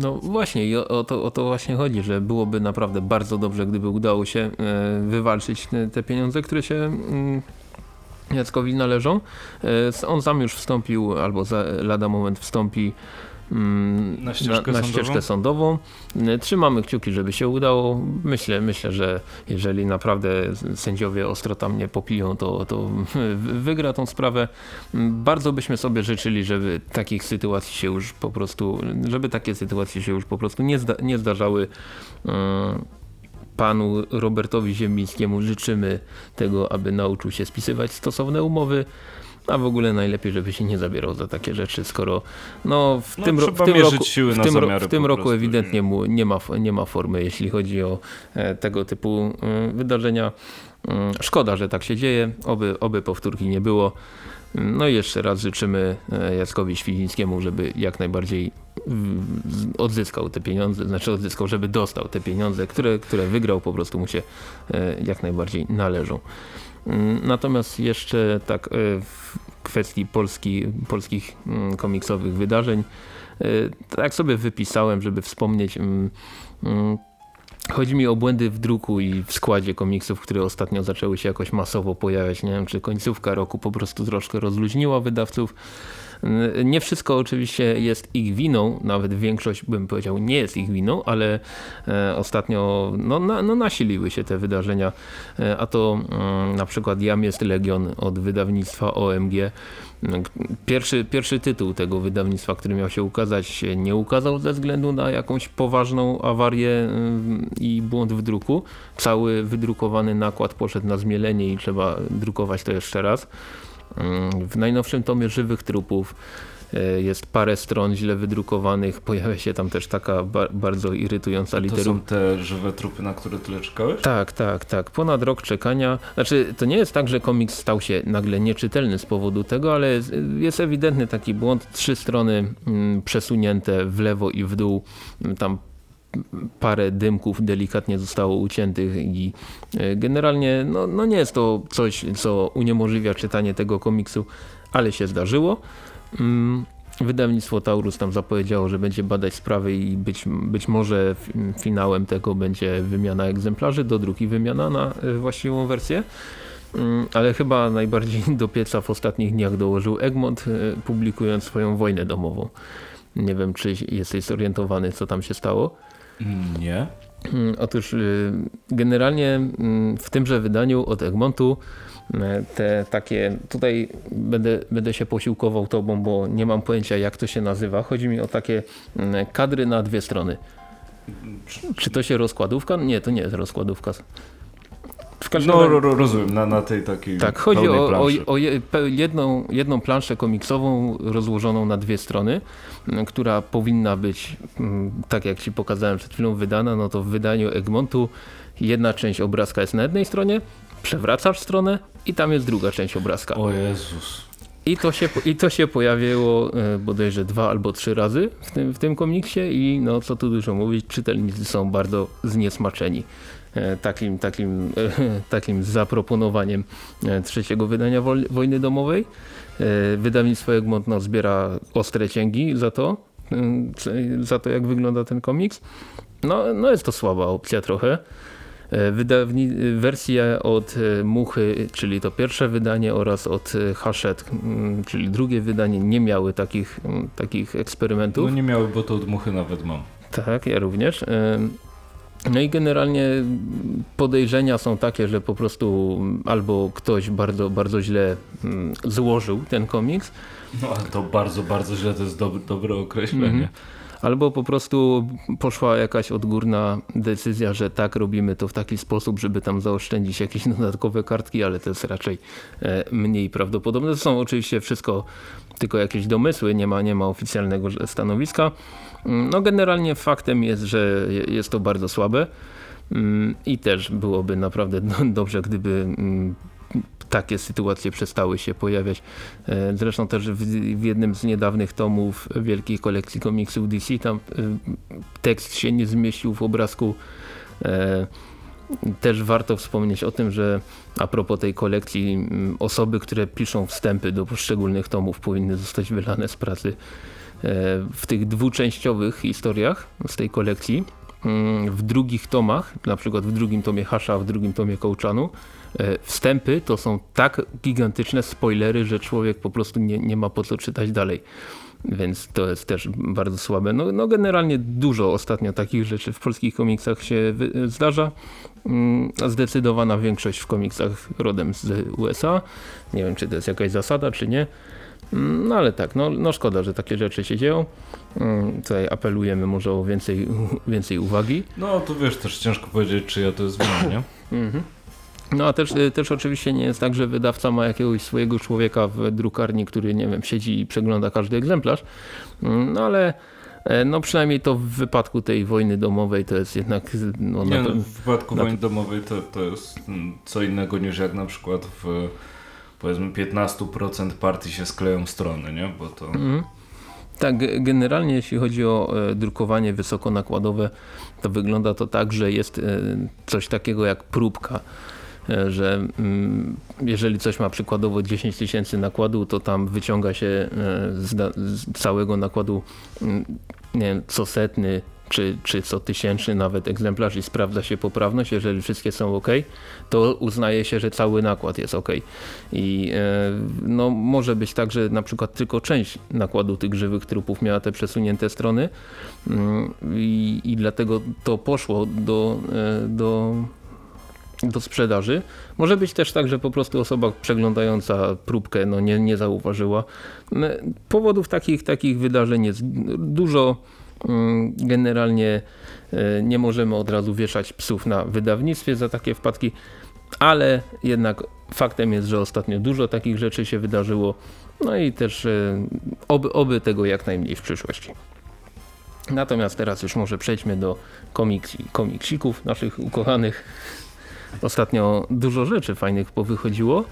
No właśnie i o, to, o to właśnie chodzi, że byłoby naprawdę bardzo dobrze, gdyby udało się e, wywalczyć te, pieniądze, które się mm, Jackowi należą. E, on sam już wstąpił, albo za lada moment wstąpi Na ścieżkę na, na sądową? ścieżkę sądową. Y, Trzymamy kciuki, żeby się udało. Myślę, myślę, że jeżeli naprawdę sędziowie ostro tam nie popiją, to, to wygra tą sprawę. Mm, Bardzo byśmy sobie życzyli, żeby takich sytuacji się już po prostu, żeby takie sytuacje się już po prostu nie, zda, nie zdarzały. Mm, Panu Robertowi Ziemińskiemu życzymy tego, aby nauczył się spisywać stosowne umowy, a w ogóle najlepiej, żeby się nie zabierał za takie rzeczy, skoro no, w, No, tym, ro- w tym roku, siły w tym, ro- w tym roku prostu. ewidentnie mu nie ma, nie ma formy, jeśli chodzi o e, tego typu e, wydarzenia. Mm, Szkoda, że tak się dzieje, oby, oby powtórki nie było. No i jeszcze raz życzymy e, Jackowi Świdzińskiemu, żeby jak najbardziej mm, odzyskał te pieniądze, znaczy odzyskał, żeby dostał te pieniądze, które, które wygrał, po prostu mu się jak najbardziej należą. Mm, Natomiast jeszcze tak e, w kwestii Polski, polskich mm, komiksowych wydarzeń, e, tak sobie wypisałem, żeby wspomnieć mm, Chodzi mi o błędy w druku i w składzie komiksów, które ostatnio zaczęły się jakoś masowo pojawiać. Nie wiem, czy końcówka roku po prostu troszkę rozluźniła wydawców. Nie wszystko oczywiście jest ich winą, nawet większość bym powiedział nie jest ich winą, ale e, ostatnio no, na, no, nasiliły się te wydarzenia, e, a to mm, na przykład Jam jest Legion od wydawnictwa OMG. Pierwszy, pierwszy tytuł tego wydawnictwa, który miał się ukazać, się nie ukazał ze względu na jakąś poważną awarię ym, i błąd w druku. Cały wydrukowany nakład poszedł na zmielenie i trzeba drukować to jeszcze raz. W najnowszym tomie Żywych Trupów y, jest parę stron źle wydrukowanych. Pojawia się tam też taka ba bardzo irytująca To literówka. są te żywe trupy, na które tyle czekałeś? Tak, tak, tak. Ponad rok czekania. Znaczy, to nie jest tak, że komiks stał się nagle nieczytelny z powodu tego, ale jest- ewidentny taki błąd. Trzy strony mm, przesunięte w lewo i w dół. Tam parę dymków delikatnie zostało uciętych i e, generalnie no, no nie jest to coś, co uniemożliwia czytanie tego komiksu, ale się zdarzyło. Mm, Wydawnictwo Taurus tam zapowiedziało, że będzie badać sprawę i być, być może finałem tego będzie wymiana egzemplarzy, do drugi wymiana na e, właściwą wersję. Mm, Ale chyba najbardziej do pieca w ostatnich dniach dołożył Egmont, e, publikując swoją wojnę domową. Nie wiem, czy jesteś zorientowany, co tam się stało. Nie. Mm, Otóż y, generalnie mm, w tymże wydaniu od Egmontu y, te takie, tutaj będę, będę się posiłkował tobą, bo nie mam pojęcia jak to się nazywa. Chodzi mi o takie mm, kadry na dwie strony. Czy to się rozkładówka? Nie, to nie jest rozkładówka. No ro, ro, rozumiem, na, na tej takiej tak, chodzi o, o, o jedną, jedną planszę komiksową rozłożoną na dwie strony, która powinna być, mm, tak jak Ci pokazałem przed chwilą, wydana, no to w wydaniu Egmontu jedna część obrazka jest na jednej stronie, przewracasz stronę i tam jest druga część obrazka. O Jezus. I to się, I to się pojawiło e, bodajże dwa albo trzy razy w tym, w tym komiksie i no co tu dużo mówić, czytelnicy są bardzo zniesmaczeni e, takim, takim, e, takim zaproponowaniem trzeciego wydania Wojny Domowej. E, Wydawnictwo Egmont no, zbiera ostre cięgi za to, e, za to jak wygląda ten komiks. No, no jest to słaba opcja trochę. E, Wydawni wersje od Muchy, czyli to pierwsze wydanie oraz od Hachette, czyli drugie wydanie nie miały takich, takich eksperymentów. No nie miały, bo to od muchy nawet mam. Tak, ja również. No i generalnie podejrzenia są takie, że po prostu albo ktoś bardzo, bardzo źle mm, złożył ten komiks, No ale to bardzo, bardzo źle, to jest dob dobre określenie. Mhm. albo po prostu poszła jakaś odgórna decyzja, że tak robimy to w taki sposób, żeby tam zaoszczędzić jakieś dodatkowe kartki, ale to jest raczej e, mniej prawdopodobne. To są oczywiście wszystko tylko jakieś domysły, nie ma, nie ma oficjalnego stanowiska. No generalnie faktem jest, że je- jest to bardzo słabe Mm, i też byłoby naprawdę do- dobrze, gdyby mm, takie sytuacje przestały się pojawiać. E, Zresztą też w, w jednym z niedawnych tomów wielkiej kolekcji komiksów DC tam e, tekst się nie zmieścił w obrazku. E, Też warto wspomnieć o tym, że a propos tej kolekcji, mm, osoby, które piszą wstępy do poszczególnych tomów powinny zostać wylane z pracy. E, W tych dwuczęściowych historiach z tej kolekcji mm, w drugich tomach, na przykład w drugim tomie Hasha, w drugim tomie Kołczanu, e, wstępy to są tak gigantyczne spoilery, że człowiek po prostu nie, nie ma po co czytać dalej. Więc to jest też bardzo słabe. No, no generalnie dużo ostatnio takich rzeczy w polskich komiksach się zdarza. Mm, Zdecydowana większość w komiksach rodem z USA. Nie wiem, czy to jest jakaś zasada, czy nie. Mm, No ale tak, no, no szkoda, że takie rzeczy się dzieją. Mm, Tutaj apelujemy może o więcej, więcej uwagi. No to wiesz, też ciężko powiedzieć, czy ja to jest wina, nie? Mhm. No a też, y, też oczywiście nie jest tak, że wydawca ma jakiegoś swojego człowieka w drukarni, który nie wiem, siedzi i przegląda każdy egzemplarz. Mm, No ale e, no przynajmniej to w wypadku tej wojny domowej to jest jednak no, Nie, no, w przypadku na- wojny domowej to, to jest co innego niż jak na przykład w powiedzmy 15% partii się skleją strony, nie? Bo to... Mhm. Tak, ge- generalnie jeśli chodzi o e, drukowanie wysokonakładowe, to wygląda to tak, że jest e, coś takiego jak próbka, e, że mm, jeżeli coś ma przykładowo 10 tysięcy nakładu, to tam wyciąga się z całego nakładu mm, nie wiem, co setny czy, czy co tysięczny nawet egzemplarz i sprawdza się poprawność. Jeżeli wszystkie są ok, to uznaje się, że cały nakład jest ok. I e, no, może być tak, że na przykład tylko część nakładu tych żywych trupów miała te przesunięte strony Mm, i, i dlatego to poszło do, e, do, do sprzedaży. Może być też tak, że po prostu osoba przeglądająca próbkę no, nie, nie zauważyła. No, Powodów takich, takich wydarzeń jest dużo. Mm, Generalnie e, nie możemy od razu wieszać psów na wydawnictwie za takie wpadki, ale jednak faktem jest, że ostatnio dużo takich rzeczy się wydarzyło. No i też e, oby, oby tego jak najmniej w przyszłości. Natomiast teraz już może przejdźmy do komiks, komiksików naszych ukochanych. Ostatnio dużo rzeczy fajnych powychodziło.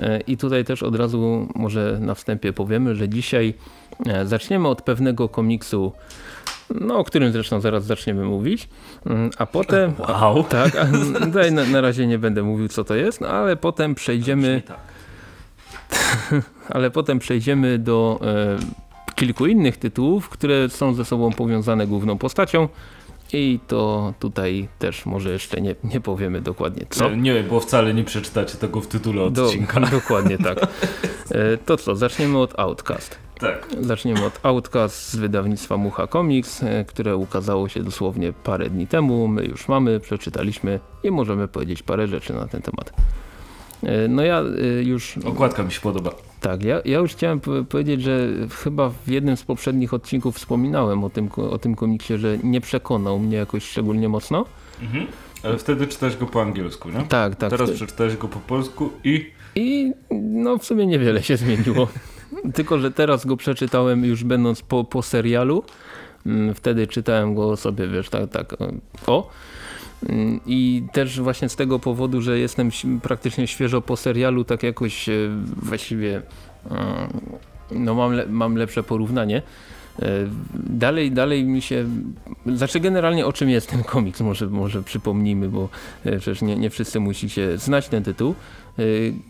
E, I tutaj też od razu może na wstępie powiemy, że dzisiaj zaczniemy od pewnego komiksu, no, o którym zresztą zaraz zaczniemy mówić, Mm, a potem... Wow. Tak, a tutaj na, na razie nie będę mówił co to jest, no, ale potem przejdziemy, Tak. ale potem przejdziemy do e, kilku innych tytułów, które są ze sobą powiązane główną postacią i to tutaj też może jeszcze nie, nie powiemy dokładnie co. Nie, bo wcale nie przeczytacie tego w tytule Do, odcinka. dokładnie tak. E, to co, zaczniemy od Outcast. Tak. Zaczniemy od Outcast z wydawnictwa Mucha Comics, e, które ukazało się dosłownie parę dni temu. My już mamy, przeczytaliśmy i możemy powiedzieć parę rzeczy na ten temat. E, No ja e, już, Okładka mi się podoba. tak, ja, ja już chciałem po- powiedzieć, że chyba w jednym z poprzednich odcinków wspominałem o tym, o tym komiksie, że nie przekonał mnie jakoś szczególnie mocno. Mhm. Ale wtedy czytałeś go po angielsku, nie? Tak, tak. Teraz przeczytałeś go po polsku i I no w sumie niewiele się zmieniło. Tylko, że teraz go przeczytałem już będąc po, po serialu. Mm, Wtedy czytałem go sobie, wiesz, tak, tak, o. Mm, I też właśnie z tego powodu, że jestem praktycznie świeżo po serialu, tak jakoś e, właściwie mm, no mam, le, mam lepsze porównanie. E, Dalej, dalej mi się, znaczy generalnie o czym jest ten komiks, może, może przypomnijmy, bo e, przecież nie, nie wszyscy musicie znać ten tytuł. E,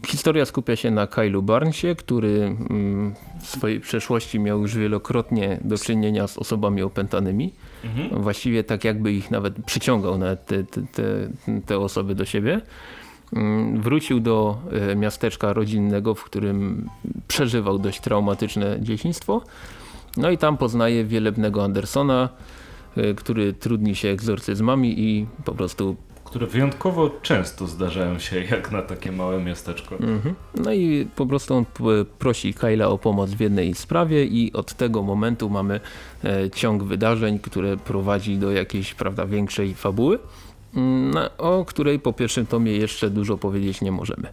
Historia skupia się na Kylu Barnesie, który mm, w swojej przeszłości miał już wielokrotnie do czynienia z osobami opętanymi. Mhm. Właściwie tak jakby ich nawet przyciągał nawet te, te, te, te osoby do siebie. Mm, Wrócił do e, miasteczka rodzinnego, w którym przeżywał dość traumatyczne dzieciństwo. No i tam poznaje wielebnego Andersona, e, który trudni się egzorcyzmami i po prostu które wyjątkowo często zdarzają się jak na takie małe miasteczko. Mhm. No i po prostu on prosi Kyla o pomoc w jednej sprawie i od tego momentu mamy e, ciąg wydarzeń, które prowadzi do jakiejś prawda, większej fabuły, mm, o której po pierwszym tomie jeszcze dużo powiedzieć nie możemy.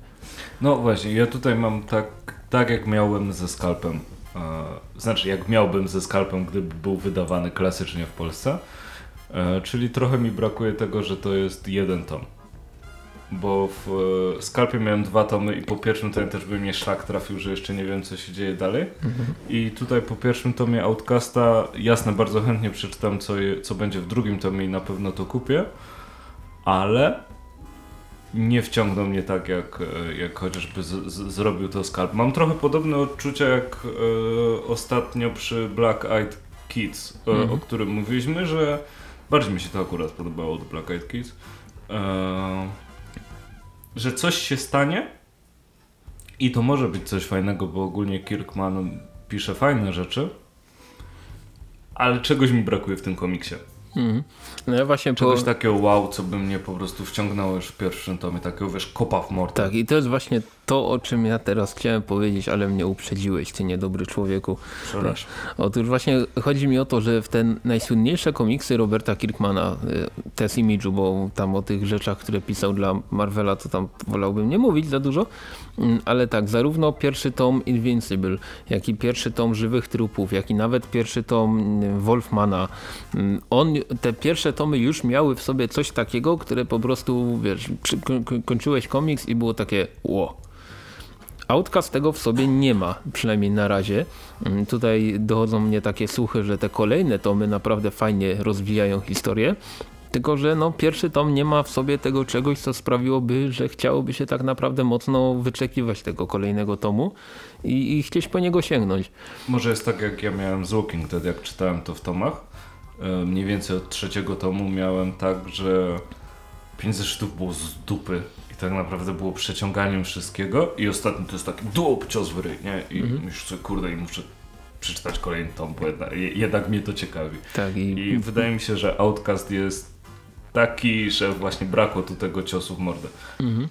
No właśnie, ja tutaj mam tak, tak jak miałem ze skalpem. E, znaczy, jak miałbym ze skalpem, gdyby był wydawany klasycznie w Polsce. E, czyli trochę mi brakuje tego, że to jest jeden tom. Bo w e, skalpie miałem dwa tomy i po pierwszym tomie też by mnie szlak trafił, że jeszcze nie wiem co się dzieje dalej. I tutaj po pierwszym tomie Outcasta, jasne, bardzo chętnie przeczytam co, je, co będzie w drugim tomie i na pewno to kupię, ale nie wciągnął mnie tak jak, e, jak chociażby z, z, zrobił to Skalp. Mam trochę podobne odczucia jak e, ostatnio przy Black Eyed Kids, e, Mhm. o którym mówiliśmy, że bardziej mi się to akurat podobało od Black Eyed Kids, e, że coś się stanie i to może być coś fajnego, bo ogólnie Kirkman pisze fajne rzeczy, ale czegoś mi brakuje w tym komiksie. Mhm. No ja właśnie po... Czegoś takiego wow, co by mnie po prostu wciągnęło już w pierwszym tomie, takiego wiesz, kopa w mordę. Tak, i to jest właśnie to, o czym ja teraz chciałem powiedzieć, ale mnie uprzedziłeś, ty niedobry człowieku. Przepraszam. Otóż właśnie chodzi mi o to, że w te najsłynniejsze komiksy Roberta Kirkmana, y, Test Image'u, bo tam o tych rzeczach, które pisał dla Marvela, to tam wolałbym nie mówić za dużo, Mm, ale tak, zarówno pierwszy tom Invincible, jak i pierwszy tom Żywych Trupów, jak i nawet pierwszy tom mm, Wolfmana, mm, on, te pierwsze tomy już miały w sobie coś takiego, które po prostu, wiesz, kończyłeś komiks i było takie ło. Outcast tego w sobie nie ma, przynajmniej na razie. Mm, Tutaj dochodzą mnie takie słuchy, że te kolejne tomy naprawdę fajnie rozwijają historię. Tylko, że no, pierwszy tom nie ma w sobie tego czegoś, co sprawiłoby, że chciałoby się tak naprawdę mocno wyczekiwać tego kolejnego tomu i, i chcieć po niego sięgnąć. Może jest tak jak ja miałem z Walking Dead, jak czytałem to w tomach. E, Mniej więcej od trzeciego tomu miałem tak, że pięć zeszytów było z dupy tak naprawdę było przeciąganiem wszystkiego i ostatni to jest taki duop cios w ryj, nie? I myślisz sobie, kurde, i muszę przeczytać kolejny tom, bo jednak, je- jednak mnie to ciekawi. Tak, i, I wydaje mi się, że Outcast jest taki, że właśnie brakło tu tego ciosu w mordę. Mhm.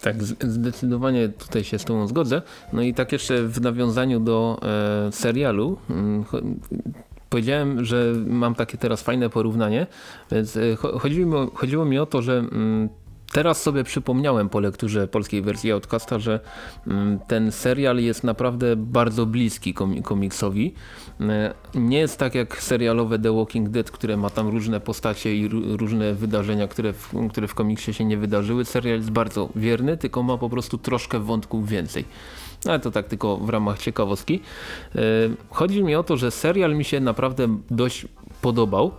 Tak, zdecydowanie tutaj się z Tobą zgodzę. No i tak jeszcze w nawiązaniu do e, serialu. mm, Powiedziałem, że mam takie teraz fajne porównanie, więc e, cho- chodziło mi o, chodziło mi o to, że mm, teraz sobie przypomniałem po lekturze polskiej wersji Outcasta, że mm, ten serial jest naprawdę bardzo bliski komi- komiksowi. E, Nie jest tak jak serialowe The Walking Dead, które ma tam różne postacie i ró- różne wydarzenia, które w, które w komiksie się nie wydarzyły. Serial jest bardzo wierny, tylko ma po prostu troszkę wątków więcej. Ale to tak tylko w ramach ciekawostki. E, Chodzi mi o to, że serial mi się naprawdę dość podobał.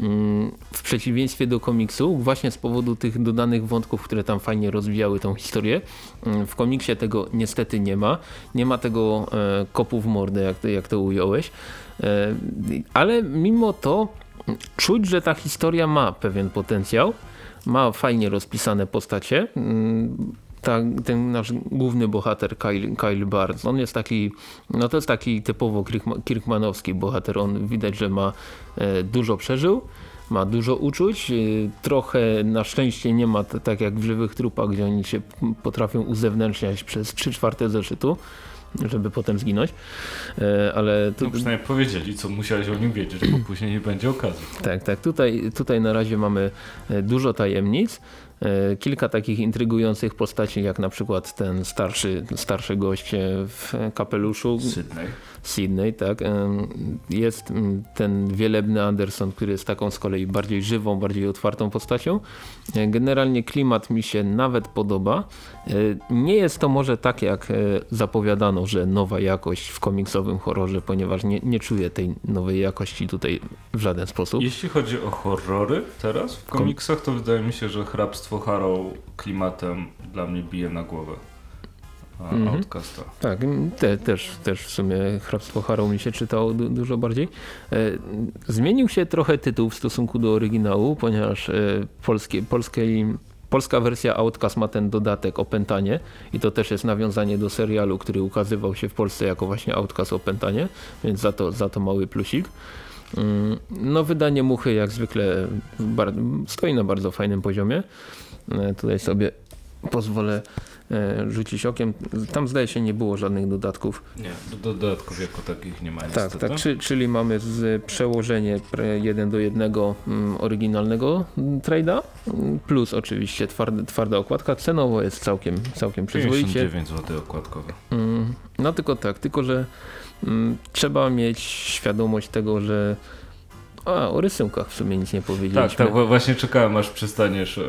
Mm, W przeciwieństwie do komiksu, właśnie z powodu tych dodanych wątków, które tam fajnie rozwijały tą historię. Mm, W komiksie tego niestety nie ma. Nie ma tego e, kopu w mordę, jak, to- jak to ująłeś. E, Ale mimo to mm, czuć, że ta historia ma pewien potencjał. Ma fajnie rozpisane postacie. Ta, ten nasz główny bohater Kyle, Kyle Barnes, on jest taki, no to jest taki typowo Kirkma- Kirkmanowski bohater. On widać, że ma e, dużo przeżył, ma dużo uczuć, e, trochę na szczęście nie ma tak jak w Żywych Trupach, gdzie oni się potrafią uzewnętrzniać przez 3 czwarte zeszytu, żeby potem zginąć, E, ale tu, No przynajmniej powiedzieli, co musiałeś o nim wiedzieć, bo później nie będzie okazji. tak, tak. Tutaj, tutaj na razie mamy dużo tajemnic. E, Kilka takich intrygujących postaci, jak na przykład ten starszy, starszy gość e, w kapeluszu, Sydney. Sydney, tak. Jest mm, ten wielebny Anderson, który jest taką z kolei bardziej żywą, bardziej otwartą postacią. E, Generalnie klimat mi się nawet podoba. E, Nie jest to może tak, jak e, zapowiadano, że nowa jakość w komiksowym horrorze, ponieważ nie, nie czuję tej nowej jakości tutaj w żaden sposób. Jeśli chodzi o horrory teraz w komiksach, to wydaje mi się, że hrabstwo Harrow klimatem dla mnie bije na głowę. Mhm. Outcasta. Tak, te, też, też w sumie Hrabstwo Harrow mi się czytało du dużo bardziej. E, zmienił się trochę tytuł w stosunku do oryginału, ponieważ e, polskie, polskiej, polska wersja Outcast ma ten dodatek Opętanie i to też jest nawiązanie do serialu, który ukazywał się w Polsce jako właśnie Outcast Opętanie, więc za to, za to mały plusik. Mm, No wydanie Muchy jak zwykle stoi na bardzo fajnym poziomie. E, Tutaj sobie pozwolę rzucić okiem. Tam zdaje się nie było żadnych dodatków. Nie, do dodatków jako takich nie ma Tak, niestety. tak, czy, czyli mamy z przełożenie jeden do jednego mm, oryginalnego mm, trade'a, mm, plus oczywiście twardy, twarda okładka. Cenowo jest całkiem, całkiem przyzwoicie. 59 zł okładkowe. No tylko tak, tylko że trzeba mieć świadomość tego, że a, o rysunkach w sumie nic nie powiedzieliśmy. Tak, tak, właśnie czekałem aż przestaniesz e,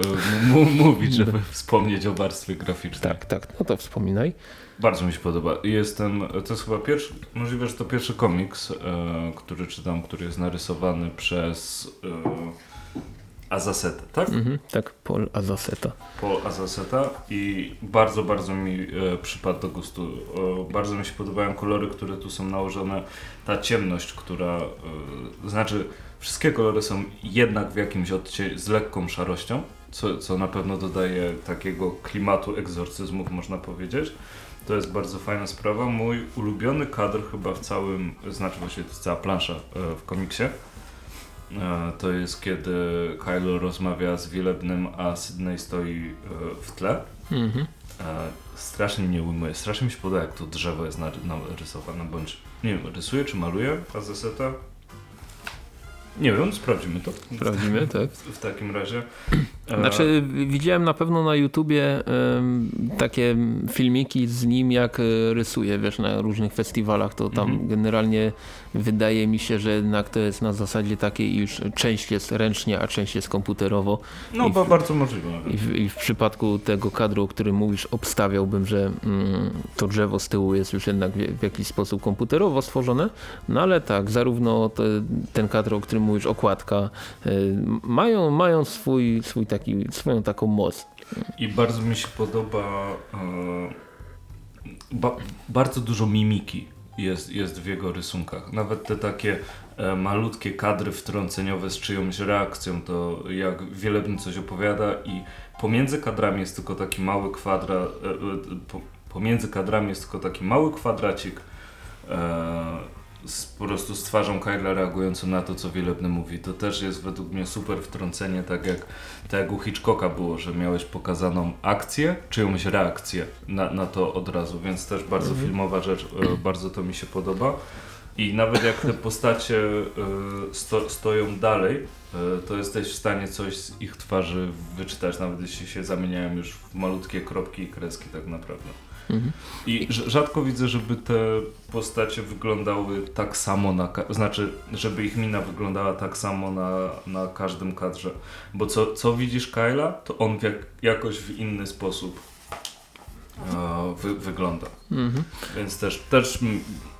mówić, żeby wspomnieć o warstwie graficznej. tak, tak, no to wspominaj. Bardzo mi się podoba. Jestem, to jest chyba pierwszy, możliwe, że to pierwszy komiks, e, który czytam, który jest narysowany przez Azaceta, tak? Mhm, tak, Paul Azaceta. Paul Azaceta i bardzo, bardzo mi e, przypadł do gustu. E, bardzo mi się podobają kolory, które tu są nałożone. Ta ciemność, która, e, znaczy wszystkie kolory są jednak w jakimś odcieniu z lekką szarością, co, co na pewno dodaje takiego klimatu egzorcyzmów, można powiedzieć. To jest bardzo fajna sprawa. Mój ulubiony kadr chyba w całym, znaczy właściwie to jest cała plansza e, w komiksie. E, To jest kiedy Kylo rozmawia z Wielebnym, a Sydney stoi e, w tle. Mhm. E, Strasznie mnie ujmuje, strasznie mi się podoba jak to drzewo jest nary- narysowane, bądź nie wiem, rysuje czy maluje Azeseta? Nie wiem, sprawdzimy to. Sprawdzimy, tak. W takim razie. E, Znaczy widziałem na pewno na YouTubie takie filmiki z nim jak e, rysuje, wiesz, na różnych festiwalach, to tam Mhm. generalnie wydaje mi się, że jednak to jest na zasadzie takiej, iż część jest ręcznie, a część jest komputerowo No, w- bardzo możliwe nawet. i w, i w przypadku tego kadru, o którym mówisz, obstawiałbym, że mm, to drzewo z tyłu jest już jednak w, w jakiś sposób komputerowo stworzone, no ale tak, zarówno te, ten kadr, o którym mówisz, okładka, y, mają, mają swój, swój taki, swoją taką moc. I bardzo mi się podoba. E, ba, bardzo dużo mimiki jest, jest w jego rysunkach. Nawet te takie e, malutkie kadry wtrąceniowe z czyjąś reakcją, to jak Wielebny coś opowiada i pomiędzy kadrami jest tylko taki mały kwadrat, e, po, pomiędzy kadrami jest tylko taki mały kwadracik z, po prostu z twarzą Kyla reagującą na to, co Wielebny mówi. To też jest według mnie super wtrącenie, tak jak, tak jak u Hitchcocka było, że miałeś pokazaną akcję, czyjąś reakcję na, na to od razu, więc też bardzo Mhm. filmowa rzecz, e, bardzo to mi się podoba. I nawet jak te postacie e, sto, stoją dalej, e, to jesteś w stanie coś z ich twarzy wyczytać, nawet jeśli się zamieniają już w malutkie kropki i kreski tak naprawdę. Mhm. I rz- rzadko widzę, żeby te postacie wyglądały tak samo na, znaczy, żeby ich mina wyglądała tak samo na, na każdym kadrze. Bo co, co widzisz Kyla, to on jak, jakoś w inny sposób e, wy, wygląda. Mhm. Więc też, też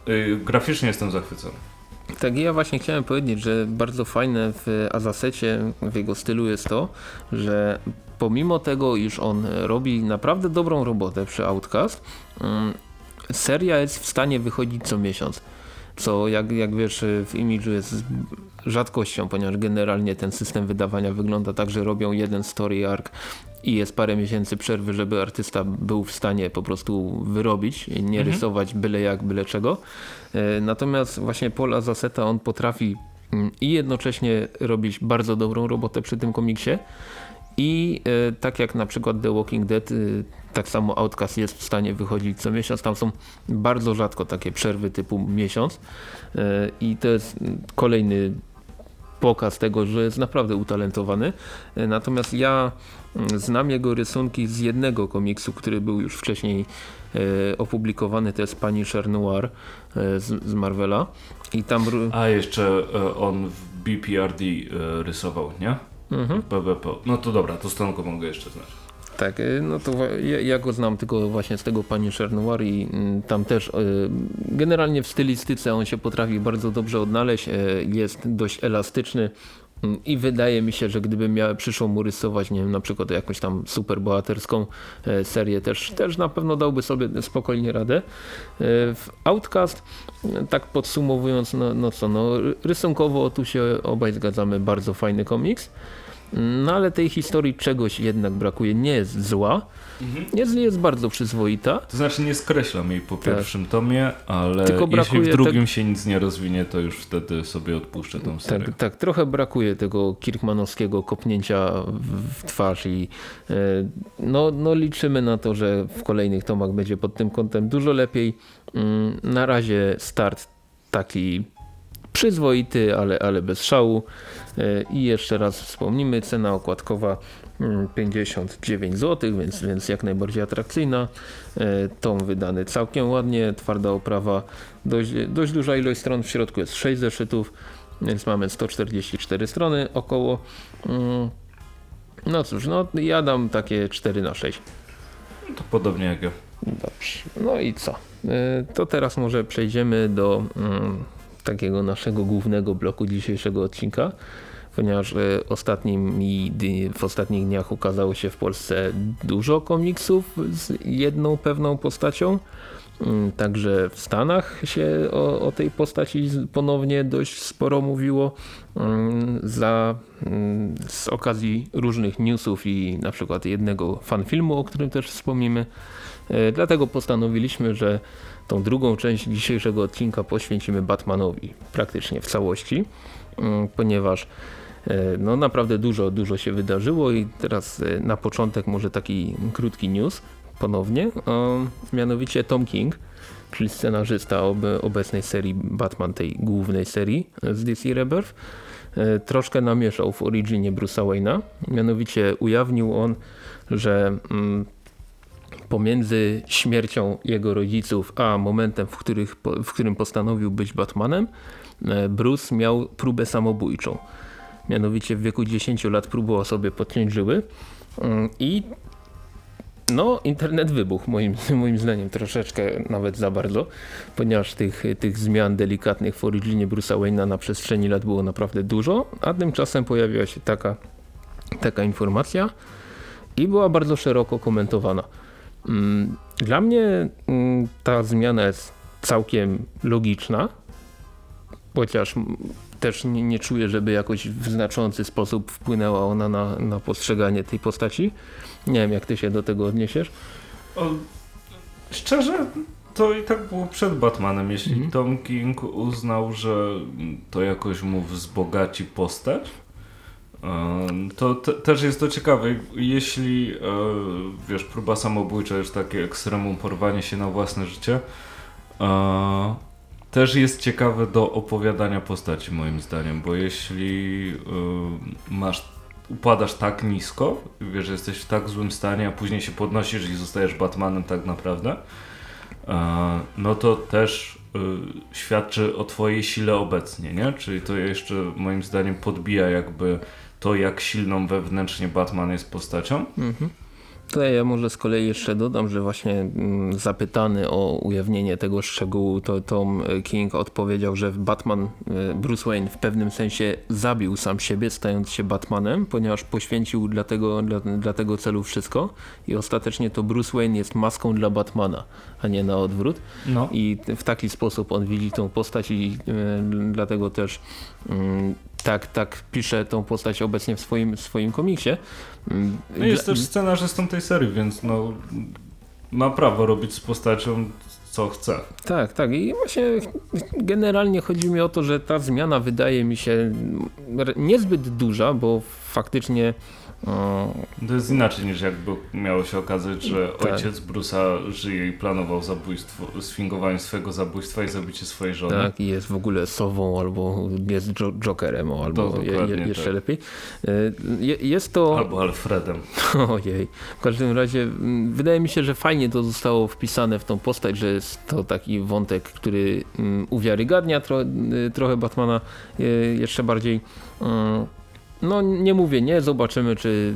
y, graficznie jestem zachwycony. Tak, i ja właśnie chciałem powiedzieć, że bardzo fajne w Azasecie, w jego stylu jest to, że pomimo tego, iż on robi naprawdę dobrą robotę przy Outcast, mm, seria jest w stanie wychodzić co miesiąc. Co jak, jak wiesz w Image'u jest rzadkością, ponieważ generalnie ten system wydawania wygląda tak, że robią jeden story arc i jest parę miesięcy przerwy, żeby artysta był w stanie po prostu wyrobić, nie Mhm. rysować byle jak, byle czego. E, Natomiast właśnie Paul Azaceta on potrafi mm, i jednocześnie robić bardzo dobrą robotę przy tym komiksie i e, tak jak na przykład The Walking Dead, y, tak samo Outcast jest w stanie wychodzić co miesiąc. Tam są bardzo rzadko takie przerwy typu miesiąc e, i to jest mm, kolejny pokaz tego, że jest naprawdę utalentowany. Natomiast ja znam jego rysunki z jednego komiksu, który był już wcześniej e, opublikowany, to jest Punisher Noir e, z, Marvela. I tam... A jeszcze e, on w BPRD rysował, nie? Mhm. No to dobra, to stronkę mogę jeszcze znać. Tak, no to ja, ja go znam tylko właśnie z tego Punisher Noir i mm, tam też generalnie w stylistyce on się potrafi bardzo dobrze odnaleźć, jest dość elastyczny i wydaje mi się, że gdyby miał, przyszło mu rysować, nie wiem, na przykład jakąś tam super bohaterską e, serię, też, też na pewno dałby sobie spokojnie radę. E, W Outcast, e, tak podsumowując, no, no co, no ry- rysunkowo tu się obaj zgadzamy, bardzo fajny komiks. No ale tej historii czegoś jednak brakuje. Nie jest zła, jest, jest bardzo przyzwoita. To znaczy nie skreślam jej po pierwszym tomie, ale Tak. Tylko jeśli w drugim się nic nie rozwinie, to już wtedy sobie odpuszczę tą serię. Tak, tak, trochę brakuje tego Kirkmanowskiego kopnięcia w, w twarz i e, no, no liczymy na to, że w kolejnych tomach będzie pod tym kątem dużo lepiej. Mm, Na razie start taki przyzwoity, ale, ale bez szału. E, I jeszcze raz wspomnimy, cena okładkowa mm, 59 zł, więc, więc jak najbardziej atrakcyjna. E, Tom wydany całkiem ładnie, twarda oprawa, dość, dość duża ilość stron, w środku jest 6 zeszytów, więc mamy 144 strony około. Mm, No cóż, no ja dam takie 4 na 6. To podobnie jak ja. Dobrze, no i co? E, To teraz może przejdziemy do mm, takiego naszego głównego bloku dzisiejszego odcinka, ponieważ e, ostatnimi, w ostatnich dniach ukazało się w Polsce dużo komiksów z jedną pewną postacią. Mm, Także w Stanach się o, o tej postaci ponownie dość sporo mówiło mm, za, mm, z okazji różnych newsów i na przykład jednego fanfilmu, o którym też wspomnimy. E, Dlatego postanowiliśmy, że tą drugą część dzisiejszego odcinka poświęcimy Batmanowi praktycznie w całości, mm, ponieważ e, no naprawdę dużo, dużo się wydarzyło i teraz e, na początek może taki krótki news ponownie, mianowicie Tom King, czyli scenarzysta ob obecnej serii Batman, tej głównej serii z DC Rebirth, troszkę namieszał w originie Bruce'a Wayne'a, mianowicie ujawnił on, że mm, pomiędzy śmiercią jego rodziców a momentem, w, których, w którym postanowił być Batmanem, e, Bruce miał próbę samobójczą. Mianowicie w wieku 10 lat próbował sobie podciąć żyły mm, i no, internet wybuchł moim, moim zdaniem troszeczkę nawet za bardzo, ponieważ tych, tych zmian delikatnych w originie Bruce'a Wayne'a na przestrzeni lat było naprawdę dużo, a tymczasem pojawiła się taka, taka informacja i była bardzo szeroko komentowana. Mm, Dla mnie mm, ta zmiana jest całkiem logiczna, chociaż też nie, nie czuję, żeby jakoś w znaczący sposób wpłynęła ona na, na postrzeganie tej postaci. Nie wiem, jak ty się do tego odniesiesz. O, szczerze, to i tak było przed Batmanem. Jeśli Mhm. Tom King uznał, że to jakoś mu wzbogaci postać, to te, też jest to ciekawe. Jeśli, e, wiesz, próba samobójcza, już takie ekstremum porwanie się na własne życie, e, też jest ciekawe do opowiadania postaci moim zdaniem, bo jeśli e, masz upadasz tak nisko, wiesz, jesteś w tak złym stanie, a później się podnosisz i zostajesz Batmanem tak naprawdę, no to też świadczy o twojej sile obecnie, nie? Czyli to jeszcze moim zdaniem podbija jakby to, jak silną wewnętrznie Batman jest postacią. Mhm. Tutaj ja może z kolei jeszcze dodam, że właśnie mm, zapytany o ujawnienie tego szczegółu, to Tom King odpowiedział, że Batman, e, Bruce Wayne w pewnym sensie zabił sam siebie, stając się Batmanem, ponieważ poświęcił dla tego, dla, dla tego celu wszystko i ostatecznie to Bruce Wayne jest maską dla Batmana, a nie na odwrót. No. I w taki sposób on widzi tą postać i e, dlatego też mm, tak, tak pisze tą postać obecnie w swoim, swoim komiksie. No jest dla- też scenarzystą tej serii, więc no ma prawo robić z postacią co chce. Tak, tak. I właśnie generalnie chodzi mi o to, że ta zmiana wydaje mi się niezbyt duża, bo faktycznie To jest inaczej niż jakby miało się okazać, że Tak. ojciec Bruce'a żyje i planował zabójstwo, sfingowanie swojego zabójstwa i zabicie swojej żony. tak, i jest w ogóle sową albo jest jo Jokerem, albo To je, je, jeszcze tak. lepiej. Je, jest to... Albo Alfredem. Ojej. W każdym razie mm, wydaje mi się, że fajnie to zostało wpisane w tą postać, że jest to taki wątek, który mm, uwiarygadnia tro, y, trochę Batmana y, jeszcze bardziej. Mm, No nie mówię nie, zobaczymy czy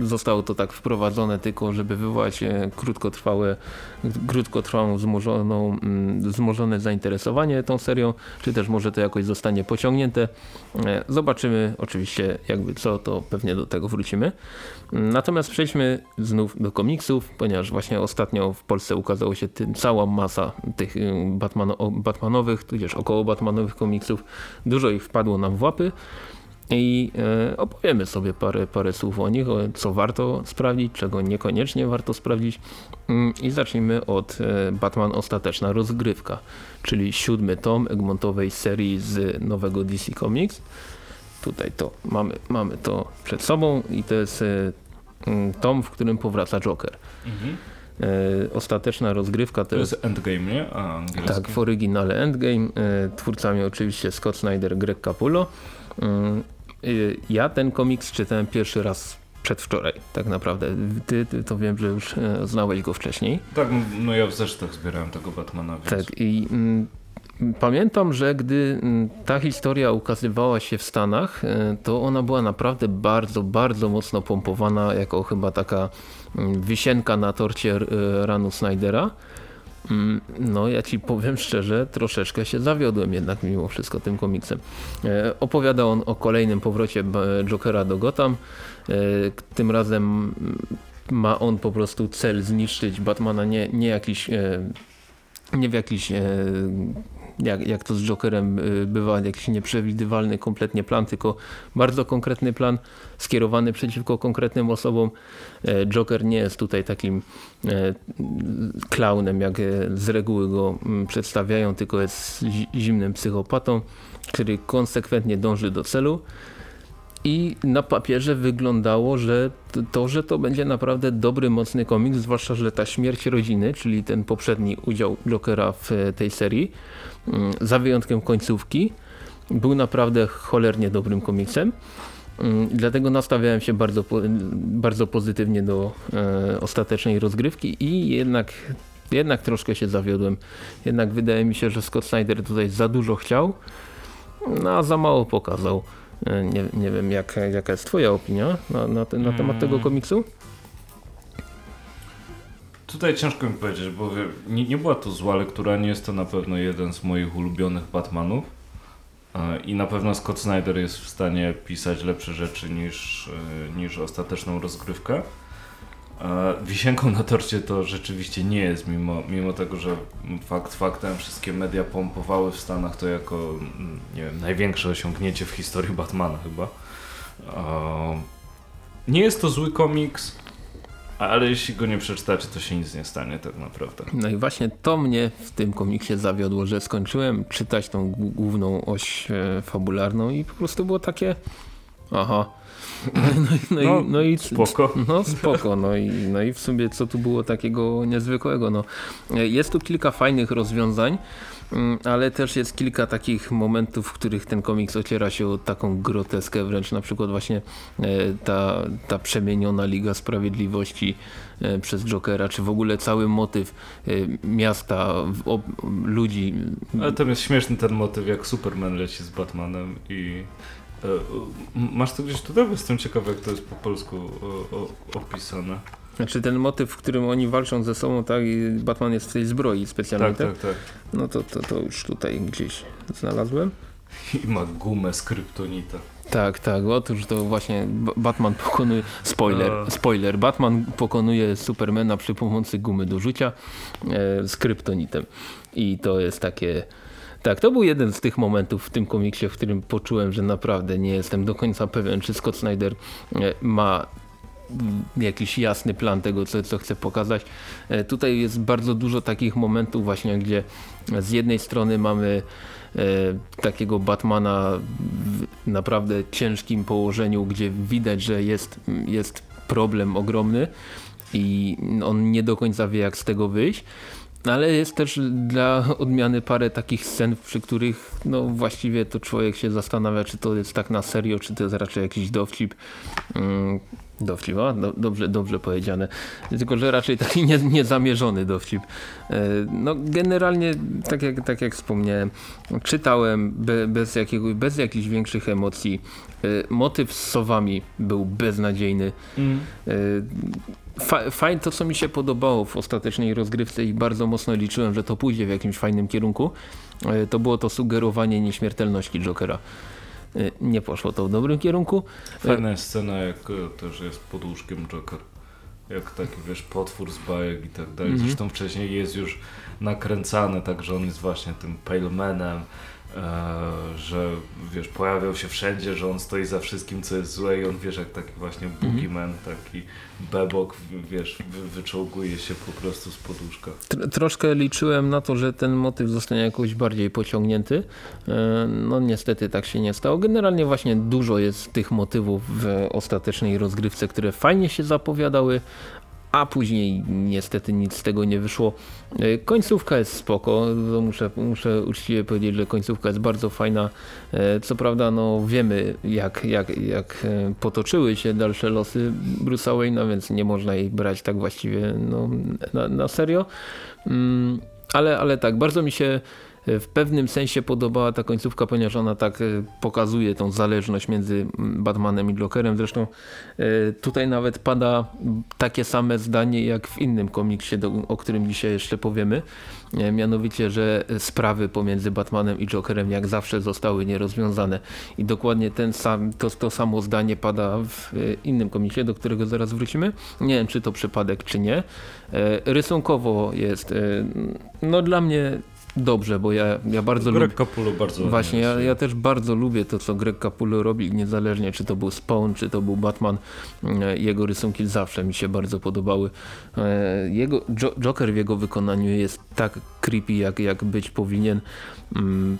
y, zostało to tak wprowadzone tylko, żeby wywołać e, krótkotrwałe, krótkotrwałą wzmożoną, mm, wzmożone zainteresowanie tą serią, czy też może to jakoś zostanie pociągnięte. E, Zobaczymy oczywiście jakby co, to pewnie do tego wrócimy. Natomiast przejdźmy znów do komiksów, ponieważ właśnie ostatnio w Polsce ukazało się cała masa tych y, Batmanowych, tudzież około Batmanowych komiksów. Dużo ich wpadło nam w łapy i e, opowiemy sobie parę, parę słów o nich, co warto sprawdzić, czego niekoniecznie warto sprawdzić. Mm, I zacznijmy od e, Batman Ostateczna Rozgrywka, czyli siódmy tom Egmontowej serii z nowego DC Comics. Tutaj to mamy, mamy to przed sobą i to jest e, mm, tom, w którym powraca Joker. E, Ostateczna rozgrywka to, To jest jest Endgame, nie? A, tak, w oryginale Endgame, twórcami oczywiście Scott Snyder, Greg Capullo. Y, Ja ten komiks czytałem pierwszy raz przedwczoraj, tak naprawdę. Ty, ty to wiem, że już e, znałeś go wcześniej. Tak, no ja w zesztach zbierałem tego Batmana, więc... Tak i mm, pamiętam, że gdy mm, ta historia ukazywała się w Stanach, e, to ona była naprawdę bardzo, bardzo mocno pompowana jako chyba taka mm, wisienka na torcie e, ranu Snydera. Mm, no, ja ci powiem szczerze, troszeczkę się zawiodłem jednak mimo wszystko tym komiksem. E, opowiada on o kolejnym powrocie Jokera do Gotham. E, tym razem mm, ma on po prostu cel zniszczyć Batmana, nie, nie jakiś e, nie w jakiś e, jak, jak to z Jokerem y, bywa, jakiś nieprzewidywalny kompletnie plan, tylko bardzo konkretny plan skierowany przeciwko konkretnym osobom. E, Joker nie jest tutaj takim e, klaunem, jak e, z reguły go mm, przedstawiają, tylko jest zimnym psychopatą, który konsekwentnie dąży do celu. I na papierze wyglądało, że to, że to będzie naprawdę dobry, mocny komiks, zwłaszcza, że ta śmierć rodziny, czyli ten poprzedni udział Jokera w tej serii, za wyjątkiem końcówki. Był naprawdę cholernie dobrym komiksem. Mm, dlatego nastawiałem się bardzo, bardzo pozytywnie do e, ostatecznej rozgrywki i jednak, jednak troszkę się zawiodłem. Jednak wydaje mi się, że Scott Snyder tutaj za dużo chciał, no, a za mało pokazał. E, nie, nie wiem, jak, jaka jest twoja opinia na, na, na temat tego mm. komiksu? Tutaj ciężko mi powiedzieć, bo nie, nie była to zła lektura, nie jest to na pewno jeden z moich ulubionych Batmanów. E, I na pewno Scott Snyder jest w stanie pisać lepsze rzeczy niż, e, niż ostateczną rozgrywkę. E, wisienką na torcie to rzeczywiście nie jest, mimo, mimo tego, że fakt faktem wszystkie media pompowały w Stanach to jako mm, nie wiem, największe osiągnięcie w historii Batmana chyba. Nie jest to zły komiks, ale jeśli go nie przeczytacie, to się nic nie stanie tak naprawdę. No i właśnie to mnie w tym komiksie zawiodło, że skończyłem czytać tą główną oś e, fabularną i po prostu było takie aha. No, i, no, no, no i spoko. No spoko, no i, no i w sumie co tu było takiego niezwykłego. No. Jest tu kilka fajnych rozwiązań, ale też jest kilka takich momentów, w których ten komiks ociera się o taką groteskę, wręcz na przykład właśnie e, ta, ta przemieniona Liga Sprawiedliwości e, przez Jokera, czy w ogóle cały motyw e, miasta, ludzi. Ale tam jest śmieszny ten motyw, jak Superman leci z Batmanem i Masz to gdzieś tutaj? Jestem ciekawy, jak to jest po polsku opisane. Znaczy ten motyw, w którym oni walczą ze sobą, tak, i Batman jest w tej zbroi specjalnej, tak? Tak, tak, tak. No to, to, to już tutaj gdzieś znalazłem. I ma gumę z kryptonita. Tak, tak. Otóż to właśnie Batman pokonuje. Spoiler, spoiler. Batman pokonuje Supermana przy pomocy gumy do rzucia e, z kryptonitem. I to jest takie. Tak, to był jeden z tych momentów w tym komiksie, w którym poczułem, że naprawdę nie jestem do końca pewien, czy Scott Snyder e, ma jakiś jasny plan tego, co, co chcę pokazać. E, tutaj jest bardzo dużo takich momentów właśnie, gdzie z jednej strony mamy e, takiego Batmana w naprawdę ciężkim położeniu, gdzie widać, że jest, jest problem ogromny i on nie do końca wie jak z tego wyjść. Ale jest też dla odmiany parę takich scen, przy których no właściwie to człowiek się zastanawia, czy to jest tak na serio, czy to jest raczej jakiś dowcip. Dowcip, o, do, dobrze, dobrze powiedziane. Tylko, że raczej taki nie, niezamierzony dowcip. E, no generalnie, tak jak, tak jak wspomniałem, czytałem be, bez, jakiego, bez jakichś większych emocji. E, motyw z sowami był beznadziejny. Mm. E, fajnie to, co mi się podobało w ostatecznej rozgrywce i bardzo mocno liczyłem, że to pójdzie w jakimś fajnym kierunku, to było to sugerowanie nieśmiertelności Jokera. Y, nie poszło to w dobrym kierunku. Fajna jest scena, jak e, też jest pod łóżkiem Joker. Jak taki, wiesz, potwór z bajek i tak dalej. Mhm. Zresztą wcześniej jest już nakręcane, tak, że on jest właśnie tym Pale Manem, E, że wiesz, pojawiał się wszędzie, że on stoi za wszystkim, co jest złe i on wiesz, jak taki właśnie mhm. boogeyman, taki bebok, wiesz, wyczołguje się po prostu z poduszka. troszkę liczyłem na to, że ten motyw zostanie jakoś bardziej pociągnięty. E, no niestety tak się nie stało. Generalnie właśnie dużo jest tych motywów w ostatecznej rozgrywce, które fajnie się zapowiadały, a później niestety nic z tego nie wyszło. E, końcówka jest spoko, muszę, muszę uczciwie powiedzieć, że końcówka jest bardzo fajna. E, co prawda no wiemy jak, jak, jak e, potoczyły się dalsze losy Bruce'a Wayne'a, więc nie można jej brać tak właściwie no, na, na serio. Mm, ale, ale tak, bardzo mi się w pewnym sensie podobała ta końcówka, ponieważ ona tak pokazuje tą zależność między Batmanem i Jokerem. Zresztą tutaj nawet pada takie same zdanie jak w innym komiksie, o którym dzisiaj jeszcze powiemy. Mianowicie, że sprawy pomiędzy Batmanem i Jokerem jak zawsze zostały nierozwiązane. I dokładnie ten sam, to, to samo zdanie pada w innym komiksie, do którego zaraz wrócimy. Nie wiem, czy to przypadek, czy nie. Rysunkowo jest no dla mnie dobrze, bo ja, ja bardzo lubię... Greg Capullo bardzo Właśnie, ja, ja, też bardzo lubię to, co Greg Capullo robi, niezależnie czy to był Spawn, czy to był Batman. E, jego rysunki zawsze mi się bardzo podobały. E, jego, Joker w jego wykonaniu jest tak creepy, jak, jak być powinien. Mm,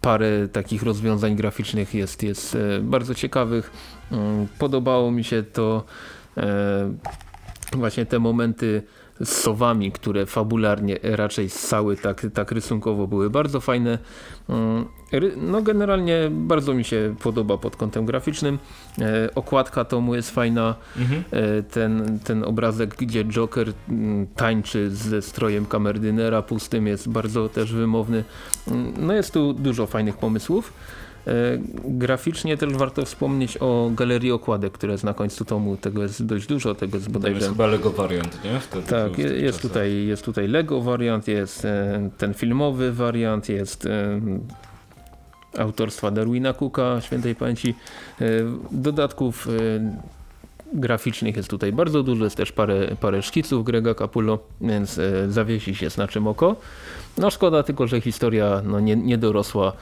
parę takich rozwiązań graficznych jest, jest e, bardzo ciekawych. Mm, podobało mi się to właśnie te momenty sowami, które fabularnie raczej ssały tak, tak rysunkowo były bardzo fajne. Mm, no generalnie bardzo mi się podoba pod kątem graficznym. E, okładka tomu jest fajna. Mhm. E, ten, ten obrazek, gdzie Joker mm, tańczy ze strojem kamerdynera pustym jest bardzo też wymowny. Mm, no jest tu dużo fajnych pomysłów. E, graficznie też warto wspomnieć o galerii okładek, która jest na końcu tomu. Tego jest dość dużo, tego jest bodajże... To jest chyba Lego wariant, nie? Wtedy tak, jest tutaj, jest tutaj Lego wariant, jest e, ten filmowy wariant, jest e, autorstwa Darwina Cooka, świętej pamięci. Dodatków graficznych jest tutaj bardzo dużo, jest też parę, parę szkiców Grega Capullo, więc zawiesi się na czym oko. No szkoda tylko, że historia no, nie, nie dorosła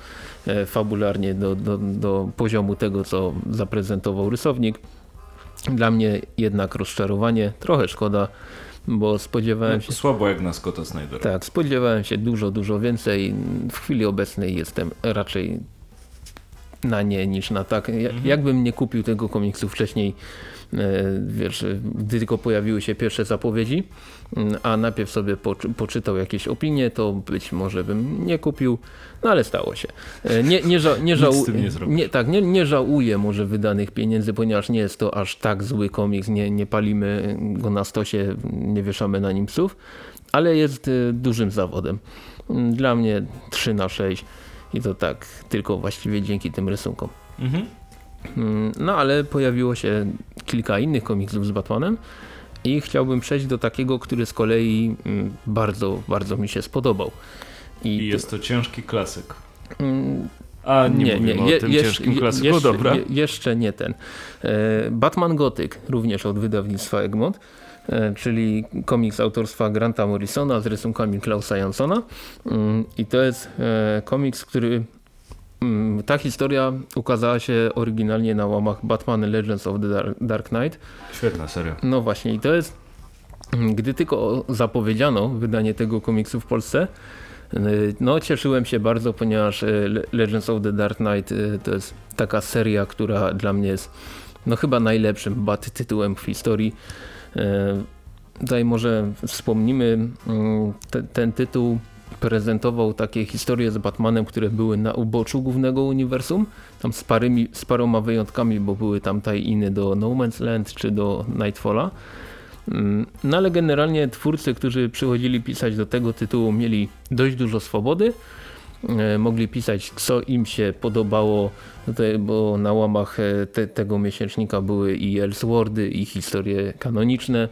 fabularnie do, do, do poziomu tego, co zaprezentował rysownik. Dla mnie jednak rozczarowanie, trochę szkoda, bo spodziewałem no, się... Słabo jak na Scotta Snydera. Tak, spodziewałem się dużo, dużo więcej. W chwili obecnej jestem raczej na nie niż na tak. Mhm. Jakbym nie kupił tego komiksu wcześniej, E, wiesz, gdy tylko pojawiły się pierwsze zapowiedzi, mm, a najpierw sobie poczytał jakieś opinie, to być może bym nie kupił, no ale stało się. E, nie, nie, ża nie, nie, nie, tak, nie, nie żałuję może wydanych pieniędzy, ponieważ nie jest to aż tak zły komiks, nie, nie palimy go na stosie, nie wieszamy na nim psów, ale jest e, dużym zawodem. Mm, dla mnie 3 na 6 i to tak tylko właściwie dzięki tym rysunkom. Mhm. Mm, no ale pojawiło się kilka innych komiksów z Batmanem i chciałbym przejść do takiego, który z kolei mm, bardzo, bardzo mi się spodobał. I, I jest to ciężki klasyk. Mm, A nie, nie, nie o tym je, ciężkim klasyku, jeszcze, dobra. Je, jeszcze nie ten. E, Batman Gothic, również od wydawnictwa Egmont, e, czyli komiks autorstwa Granta Morrisona z rysunkami Klausa Jansona. I to jest e, komiks, który ta historia ukazała się oryginalnie na łamach Batman Legends of the Dark Knight. Świetna seria. No właśnie i to jest, mm, gdy tylko zapowiedziano wydanie tego komiksu w Polsce, y, no cieszyłem się bardzo, ponieważ y, Legends of the Dark Knight y, to jest taka seria, która dla mnie jest no chyba najlepszym bat tytułem w historii. Tutaj może wspomnimy mm, te, ten tytuł prezentował takie historie z Batmanem, które były na uboczu głównego uniwersum, tam z, parymi, z paroma wyjątkami, bo były tam tie do No Man's Land czy do Nightfalla. Mm, no ale generalnie twórcy, którzy przychodzili pisać do tego tytułu mieli dość dużo swobody, e, mogli pisać co im się podobało, bo na łamach e, te, tego miesięcznika były i Elseworldy i historie kanoniczne.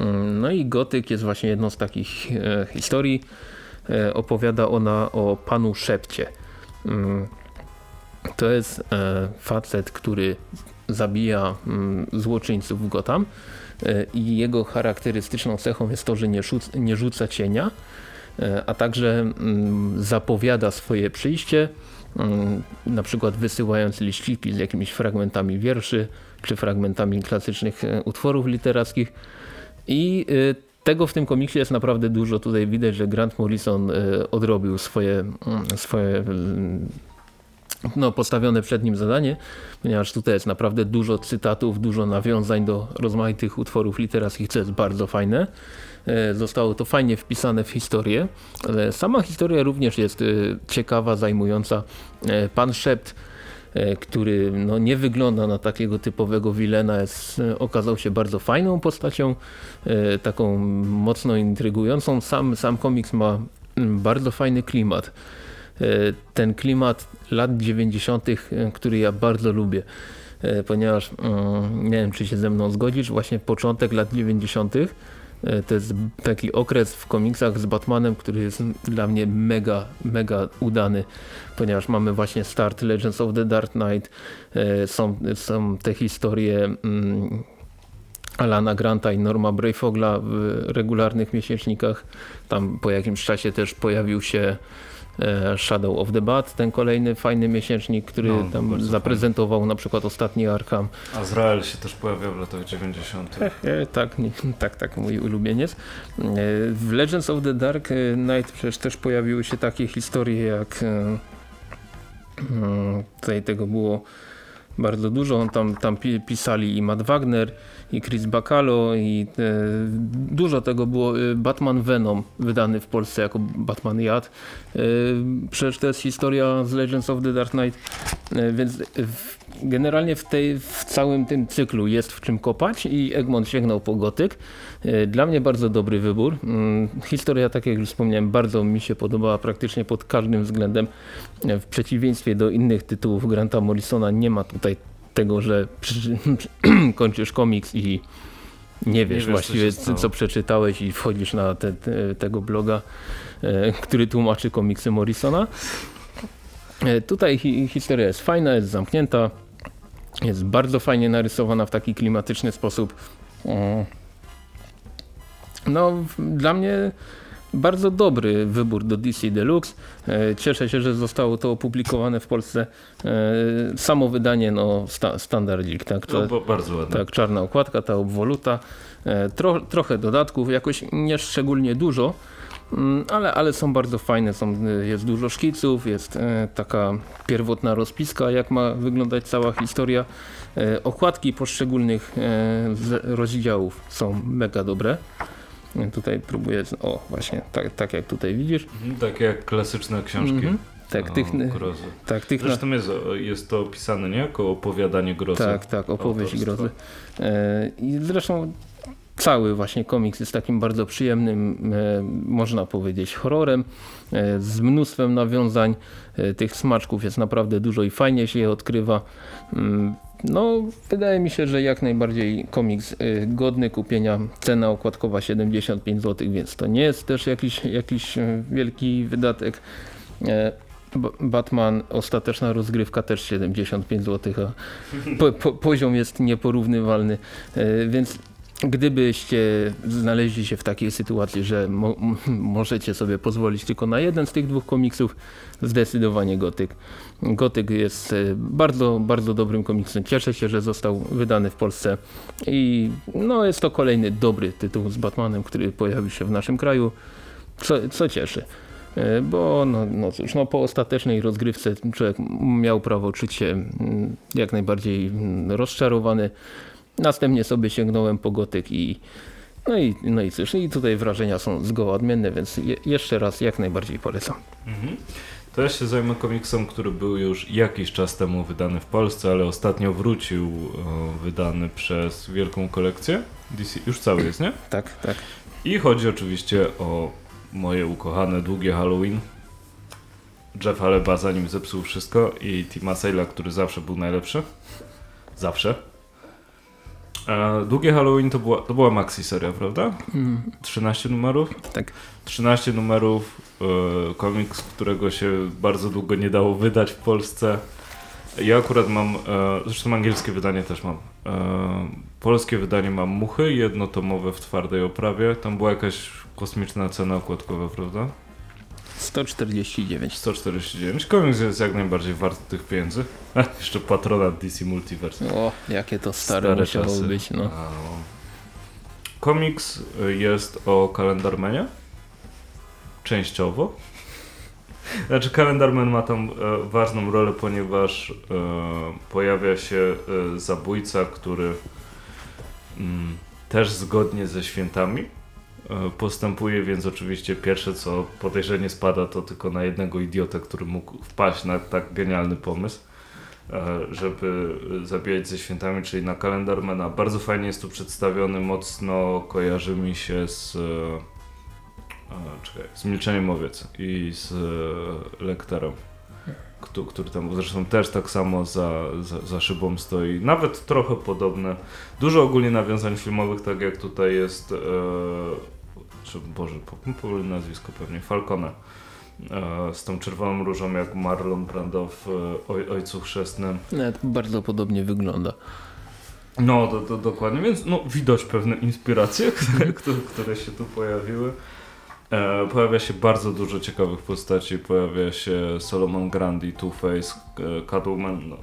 Mm, no i Gotyk jest właśnie jedną z takich e, historii, opowiada ona o panu Szepcie. Mm, to jest e, facet, który zabija mm, złoczyńców w Gotham e, i jego charakterystyczną cechą jest to, że nie, rzuca, nie rzuca cienia, a także mm, zapowiada swoje przyjście, na przykład wysyłając liściki z jakimiś fragmentami wierszy czy fragmentami klasycznych utworów literackich i tego w tym komiksie jest naprawdę dużo. Tutaj widać, że Grant Morrison e, odrobił swoje, mm, swoje mm, no, postawione przed nim zadanie, ponieważ tutaj jest naprawdę dużo cytatów, dużo nawiązań do rozmaitych utworów literackich, co jest bardzo fajne. E, zostało to fajnie wpisane w historię. Sama historia również jest e, ciekawa, zajmująca. Pan Szept który no, nie wygląda na takiego typowego wilena, jest, e, okazał się bardzo fajną postacią, e, taką mocno intrygującą. Sam, sam komiks ma bardzo fajny klimat. E, ten klimat lat 90., e, który ja bardzo lubię, e, ponieważ mm, nie wiem, czy się ze mną zgodzisz, właśnie początek lat 90. To jest taki okres w komiksach z Batmanem, który jest dla mnie mega, mega udany, ponieważ mamy właśnie start Legends of the Dark Knight, są, są te historie mm, Alana Granta i Norma Brayfogla w regularnych miesięcznikach. Tam po jakimś czasie też pojawił się e, Shadow of the Bat, ten kolejny fajny miesięcznik, który No, tam zaprezentował na przykład ostatni Arkham. Azrael się też pojawiał w latach 90. E, tak, tak, tak, mój ulubieniec. E, w Legends of the Dark Knight przecież też pojawiły się takie historie jak e, mm, tutaj tego było bardzo dużo. Tam, tam pisali i Matt Wagner, i Chris Bacalo i e, dużo tego było. E, Batman Venom wydany w Polsce jako Batman Jad. E, przecież to jest historia z Legends of the Dark Knight, więc generalnie w, tej, w całym tym cyklu jest w czym kopać i Egmont sięgnął po gotyk. Dla mnie bardzo dobry wybór. Mm, historia, tak jak już wspomniałem, bardzo mi się podobała praktycznie pod każdym względem. W przeciwieństwie do innych tytułów Granta Morrisona nie ma tutaj tego, że kończysz komiks i nie wiesz, nie wiesz właściwie co, co, przeczytałeś i wchodzisz na te, te, tego bloga, e, który tłumaczy komiksy Morrisona. E, tutaj hi, historia jest fajna, jest zamknięta, jest bardzo fajnie narysowana w taki klimatyczny sposób. E, no, dla mnie bardzo dobry wybór do DC Deluxe. E, cieszę się, że zostało to opublikowane w Polsce. E, samo wydanie, no sta, standardzik. Tak, to, no, bardzo ładne. Tak, czarna okładka, ta obwoluta. E, tro, trochę dodatków, jakoś nie szczególnie dużo, mm, ale, ale są bardzo fajne. Są, jest dużo szkiców, jest taka pierwotna rozpiska, jak ma wyglądać cała historia. Okładki poszczególnych rozdziałów są mega dobre. Tutaj próbuję, o właśnie, tak, tak jak tutaj widzisz. Mhm, tak jak klasyczne książki. Mhm. Tak, tych, grozy. tak, tych Zresztą jest, jest to opisane nie jako opowiadanie grozy. Tak, tak, opowieść grozy. E, I zresztą cały właśnie komiks jest takim bardzo przyjemnym, e, można powiedzieć, horrorem e, z mnóstwem nawiązań. Tych smaczków jest naprawdę dużo i fajnie się je odkrywa. No, wydaje mi się, że jak najbardziej komiks y, godny kupienia. Cena okładkowa 75 zł, więc to nie jest też jakiś, jakiś y, wielki wydatek. E, Batman, ostateczna rozgrywka też 75 zł, a po, po, poziom jest nieporównywalny, e, więc Gdybyście znaleźli się w takiej sytuacji, że mo możecie sobie pozwolić tylko na jeden z tych dwóch komiksów, zdecydowanie Gotyk. Gotyk jest e, bardzo, bardzo dobrym komiksem. Cieszę się, że został wydany w Polsce i no, jest to kolejny dobry tytuł z Batmanem, który pojawił się w naszym kraju, co, co cieszy. E, bo no, no cóż, no po ostatecznej rozgrywce człowiek miał prawo czuć się mm, jak najbardziej mm, rozczarowany. Następnie sobie sięgnąłem po gotyk i no i, no i cóż, i tutaj wrażenia są zgoła odmienne, więc je, jeszcze raz jak najbardziej polecam. Mhm. To ja się zajmę komiksem, który był już jakiś czas temu wydany w Polsce, ale ostatnio wrócił wydany przez wielką kolekcję DC. Już cały jest, nie? Tak, tak. I chodzi oczywiście o moje ukochane długie Halloween. Jeff Aleba zanim zepsuł wszystko i Tima Sale'a, który zawsze był najlepszy. Zawsze. E, długie Halloween to była, to była maxi seria, prawda? Mm. 13 numerów? Tak. 13 numerów, e, komiks, którego się bardzo długo nie dało wydać w Polsce. Ja akurat mam, e, zresztą angielskie wydanie też mam. E, polskie wydanie mam Muchy, jednotomowe w twardej oprawie. Tam była jakaś kosmiczna cena okładkowa, prawda? 149. 149. Komiks jest jak najbardziej wart tych pieniędzy. A, jeszcze patronat DC Multiverse. O, jakie to stare, stare musiało czasy. być. No. Komiks jest o kalendarmenie. Częściowo. Znaczy kalendarmen ma tam e, ważną rolę, ponieważ e, pojawia się e, zabójca, który mm, też zgodnie ze świętami postępuje, więc oczywiście pierwsze co podejrzenie spada to tylko na jednego idiotę, który mógł wpaść na tak genialny pomysł, e, żeby zabijać ze świętami, czyli na kalendarmena. Bardzo fajnie jest tu przedstawiony, mocno kojarzy mi się z A, czekaj, z Milczeniem Owiec i z e, Lektorem, który, który tam zresztą też tak samo za, za, za szybą stoi. Nawet trochę podobne. Dużo ogólnie nawiązań filmowych, tak jak tutaj jest, e, czy, Boże, po- powiem nazwisko pewnie, Falcone. E, z tą czerwoną różą jak Marlon Brando w e, oj, Ojcu Chrzestnym. Nawet bardzo podobnie wygląda. No, to, to dokładnie, więc no, widać pewne inspiracje, które, które, się tu pojawiły. E, pojawia się bardzo dużo ciekawych postaci, pojawia się Solomon Grandi, Two-Face, e, Catwoman, no,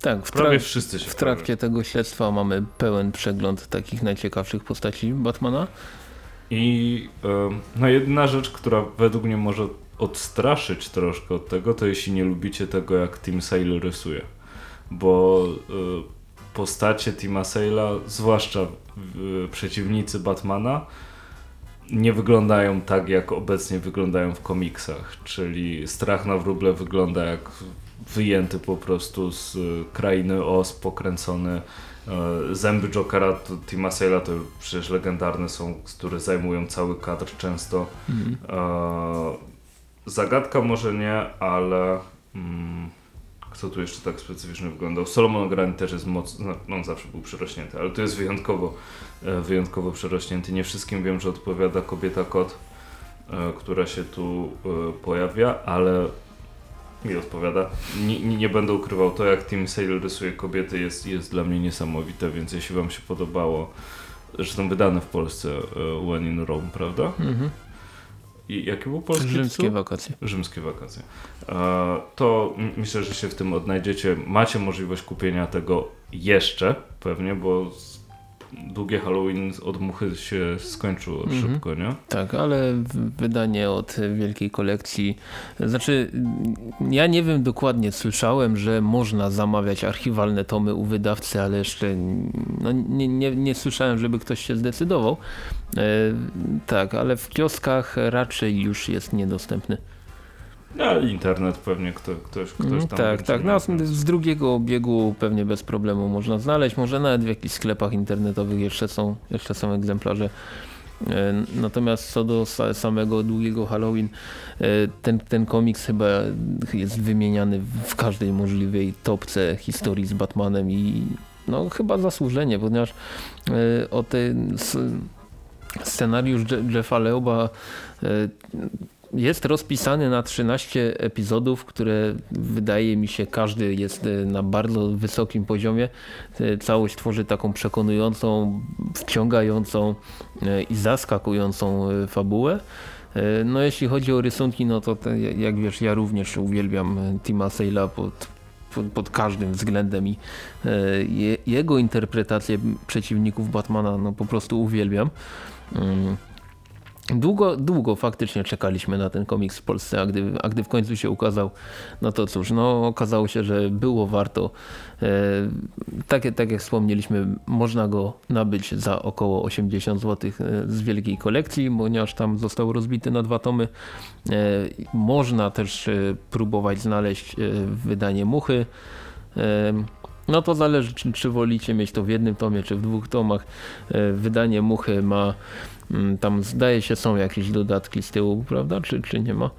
Tak, w, prawie wszyscy się w trakcie tego śledztwa mamy pełen przegląd takich najciekawszych postaci Batmana. I no jedna rzecz, która według mnie może odstraszyć troszkę od tego, to jeśli nie lubicie tego, jak Tim Sale rysuje. Bo e, postacie Tima Sale'a, zwłaszcza e, przeciwnicy Batmana, nie wyglądają tak, jak obecnie wyglądają w komiksach. Czyli Strach na wróble wygląda jak wyjęty po prostu z e, krainy Oz, pokręcony. E, Zęby Jokera to Tima Sale'a to przecież legendarne są, które zajmują cały kadr często. Mhm. E, Zagadka może nie, ale mm, kto tu jeszcze tak specyficznie wyglądał? Solomon Grant też jest mocno, no, on zawsze był przerośnięty, ale tu jest wyjątkowo, e, wyjątkowo przerośnięty. Nie wszystkim wiem, że odpowiada kobieta kot, e, która się tu pojawia, ale mi odpowiada. Nie, nie, będę ukrywał, to jak Tim Sale rysuje kobiety jest, jest dla mnie niesamowite, więc jeśli wam się podobało, zresztą wydane w Polsce e, When in Rome, prawda? Mhm. I jaki był polski Rzymskie tytuł? wakacje. Rzymskie wakacje. E, To myślę, że się w tym odnajdziecie. Macie możliwość kupienia tego jeszcze pewnie, bo długie Halloween od muchy się skończyło Mhm. szybko, nie? Tak, ale wydanie od wielkiej kolekcji. Znaczy, ja nie wiem dokładnie, słyszałem, że można zamawiać archiwalne tomy u wydawcy, ale jeszcze no, nie, nie, nie słyszałem, żeby ktoś się zdecydował. E, tak, ale w kioskach raczej już jest niedostępny. No, internet pewnie kto, ktoś, ktoś Mhm, tam tak, tak. No, z drugiego obiegu pewnie bez problemu można znaleźć. Może nawet w jakichś sklepach internetowych jeszcze są, jeszcze są egzemplarze. E, Natomiast co do sa- samego długiego Halloween, e, ten, ten komiks chyba jest wymieniany w każdej możliwej topce historii z Batmanem i no chyba zasłużenie, ponieważ e, o ten scenariusz Je- Jeffa Leoba jest rozpisany na 13 epizodów, które wydaje mi się każdy jest e, na bardzo wysokim poziomie. E, Całość tworzy taką przekonującą, wciągającą e, i zaskakującą fabułę. No jeśli chodzi o rysunki, no to te, jak wiesz, ja również uwielbiam Tima Sale'a pod, pod, pod każdym względem i je, jego interpretację przeciwników Batmana no po prostu uwielbiam. Długo, długo faktycznie czekaliśmy na ten komiks w Polsce, a gdy, a gdy w końcu się ukazał, no to cóż, no okazało się, że było warto. E, tak, tak jak wspomnieliśmy, można go nabyć za około 80 zł z wielkiej kolekcji, ponieważ tam został rozbity na dwa tomy. E, można też e, próbować znaleźć e, wydanie muchy. E, no to zależy, czy, czy wolicie mieć to w jednym tomie, czy w dwóch tomach. E, Wydanie muchy ma Tam zdaje się są jakieś dodatki z tyłu, prawda? Czy, czy nie ma?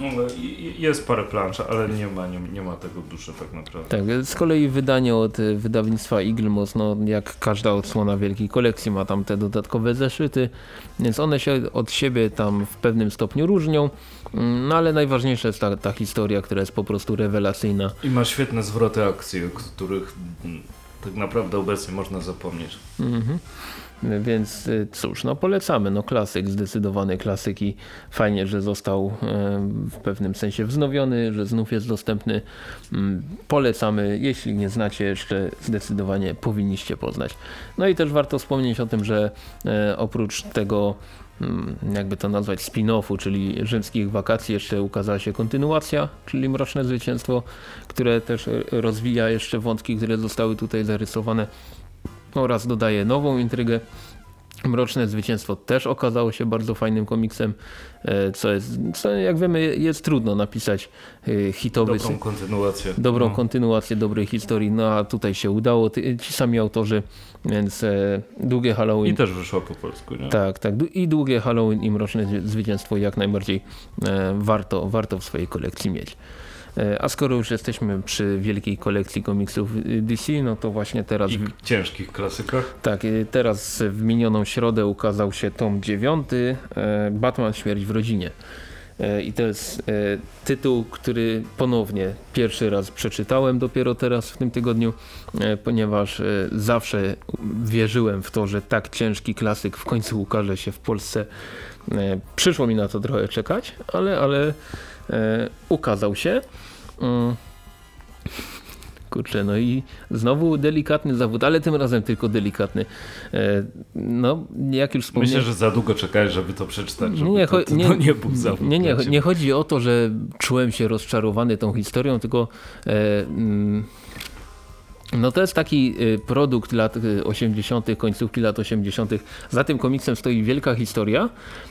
No, i- jest parę plansz, ale nie ma, nie, nie ma tego dużo tak naprawdę. Tak, z kolei wydanie od y, wydawnictwa Iglmos, no jak każda odsłona wielkiej kolekcji ma tam te dodatkowe zeszyty, więc one się od siebie tam w pewnym stopniu różnią, Mm, no ale najważniejsza jest ta, ta historia, która jest po prostu rewelacyjna. I ma świetne zwroty akcji, których mm, tak naprawdę obecnie można zapomnieć. Mhm. Więc y, cóż, no polecamy, no klasyk, zdecydowany klasyk i fajnie, że został e, w pewnym sensie wznowiony, że znów jest dostępny. Mm, Polecamy, jeśli nie znacie jeszcze, zdecydowanie powinniście poznać. No i też warto wspomnieć o tym, że e, oprócz tego mm, jakby to nazwać spin-offu, czyli rzymskich wakacji jeszcze ukazała się kontynuacja, czyli Mroczne Zwycięstwo, które też rozwija jeszcze wątki, które zostały tutaj zarysowane oraz dodaje nową intrygę. Mroczne Zwycięstwo też okazało się bardzo fajnym komiksem, e, co jest, co jak wiemy jest trudno napisać e, hitowy, Dobrą kontynuację. dobrą No. kontynuację dobrej historii, no a tutaj się udało, ci sami autorzy, więc e, długie Halloween. I też wyszła po polsku, nie? Tak, tak. I długie Halloween i Mroczne Zwy- Zwycięstwo jak najbardziej warto, warto w swojej kolekcji mieć. E, a skoro już jesteśmy przy wielkiej kolekcji komiksów DC, no to właśnie teraz... I ciężkich klasykach. Tak, y, teraz w minioną środę ukazał się tom 9, e, Batman Śmierć w rodzinie. E, I to jest e, tytuł, który ponownie pierwszy raz przeczytałem dopiero teraz w tym tygodniu, e, ponieważ e, zawsze wierzyłem w to, że tak ciężki klasyk w końcu ukaże się w Polsce. E, Przyszło mi na to trochę czekać, ale, ale e, ukazał się. Mm. Kurczę, no i znowu delikatny zawód, ale tym razem tylko delikatny. E, No, jak już wspomniałem... Myślę, że za długo czekałeś, żeby to przeczytać, żeby Nie, to, to, nie- nie był zawód. Nie, nie, nie chodzi o to, że czułem się rozczarowany tą historią, tylko e, mm, no to jest taki e, produkt lat e, 80., końcówki lat 80. Za tym komiksem stoi wielka historia,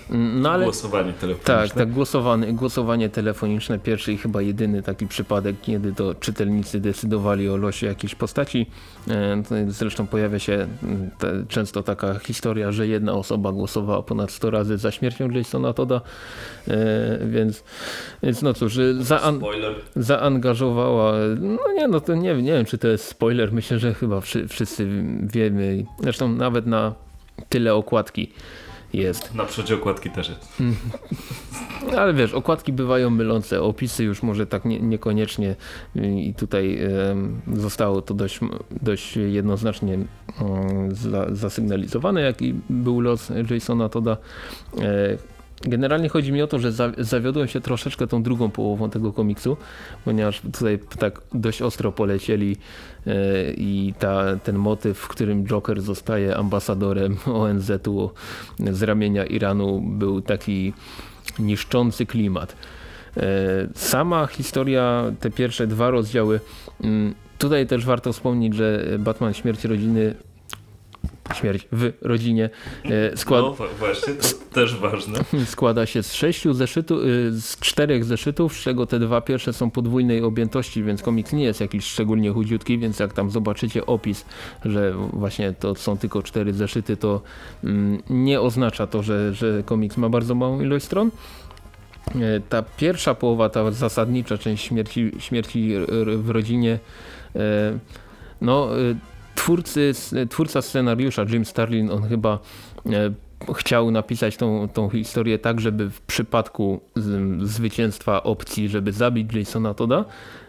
mm, no ale Głosowanie telefoniczne. tak, tak głosowanie, głosowanie telefoniczne, pierwszy i chyba jedyny taki przypadek, kiedy to czytelnicy decydowali o losie jakiejś postaci. E, Zresztą pojawia się mm, te, często taka historia, że jedna osoba głosowała ponad 100 razy za śmiercią Jasona Toda, e, więc, więc no cóż, za, Spoiler. zaangażowała, no nie, no to nie, nie wiem czy to jest spoiler, myślę, że chyba wszy, wszyscy wiemy, zresztą nawet na tyle okładki jest. Na przodzie okładki też jest. Ale wiesz, okładki bywają mylące, opisy już może tak nie, niekoniecznie i tutaj zostało to dość, dość jednoznacznie mm, za, zasygnalizowane, jaki był los Jasona Toda. E, Generalnie chodzi mi o to, że za, zawiodłem się troszeczkę tą drugą połową tego komiksu, ponieważ tutaj tak dość ostro polecieli e, i ta, ten motyw, w którym Joker zostaje ambasadorem ONZ-u z ramienia Iranu był taki niszczący klimat. E, Sama historia, te pierwsze dwa rozdziały, mm, tutaj też warto wspomnieć, że Batman Śmierć Rodziny Śmierć w rodzinie e, skład, No właśnie, to też ważne. składa się z sześciu zeszytów, y, z czterech zeszytów, z czego te dwa pierwsze są podwójnej objętości, więc komiks nie jest jakiś szczególnie chudziutki, więc jak tam zobaczycie opis, że właśnie to są tylko cztery zeszyty, to mm, nie oznacza to, że, że komiks ma bardzo małą ilość stron. E, Ta pierwsza połowa, ta zasadnicza część śmierci, śmierci w rodzinie, e, no e, twórcy, twórca scenariusza Jim Starlin, on chyba e, chciał napisać tą, tą historię tak, żeby w przypadku zwycięstwa opcji, żeby zabić Jasona Toda,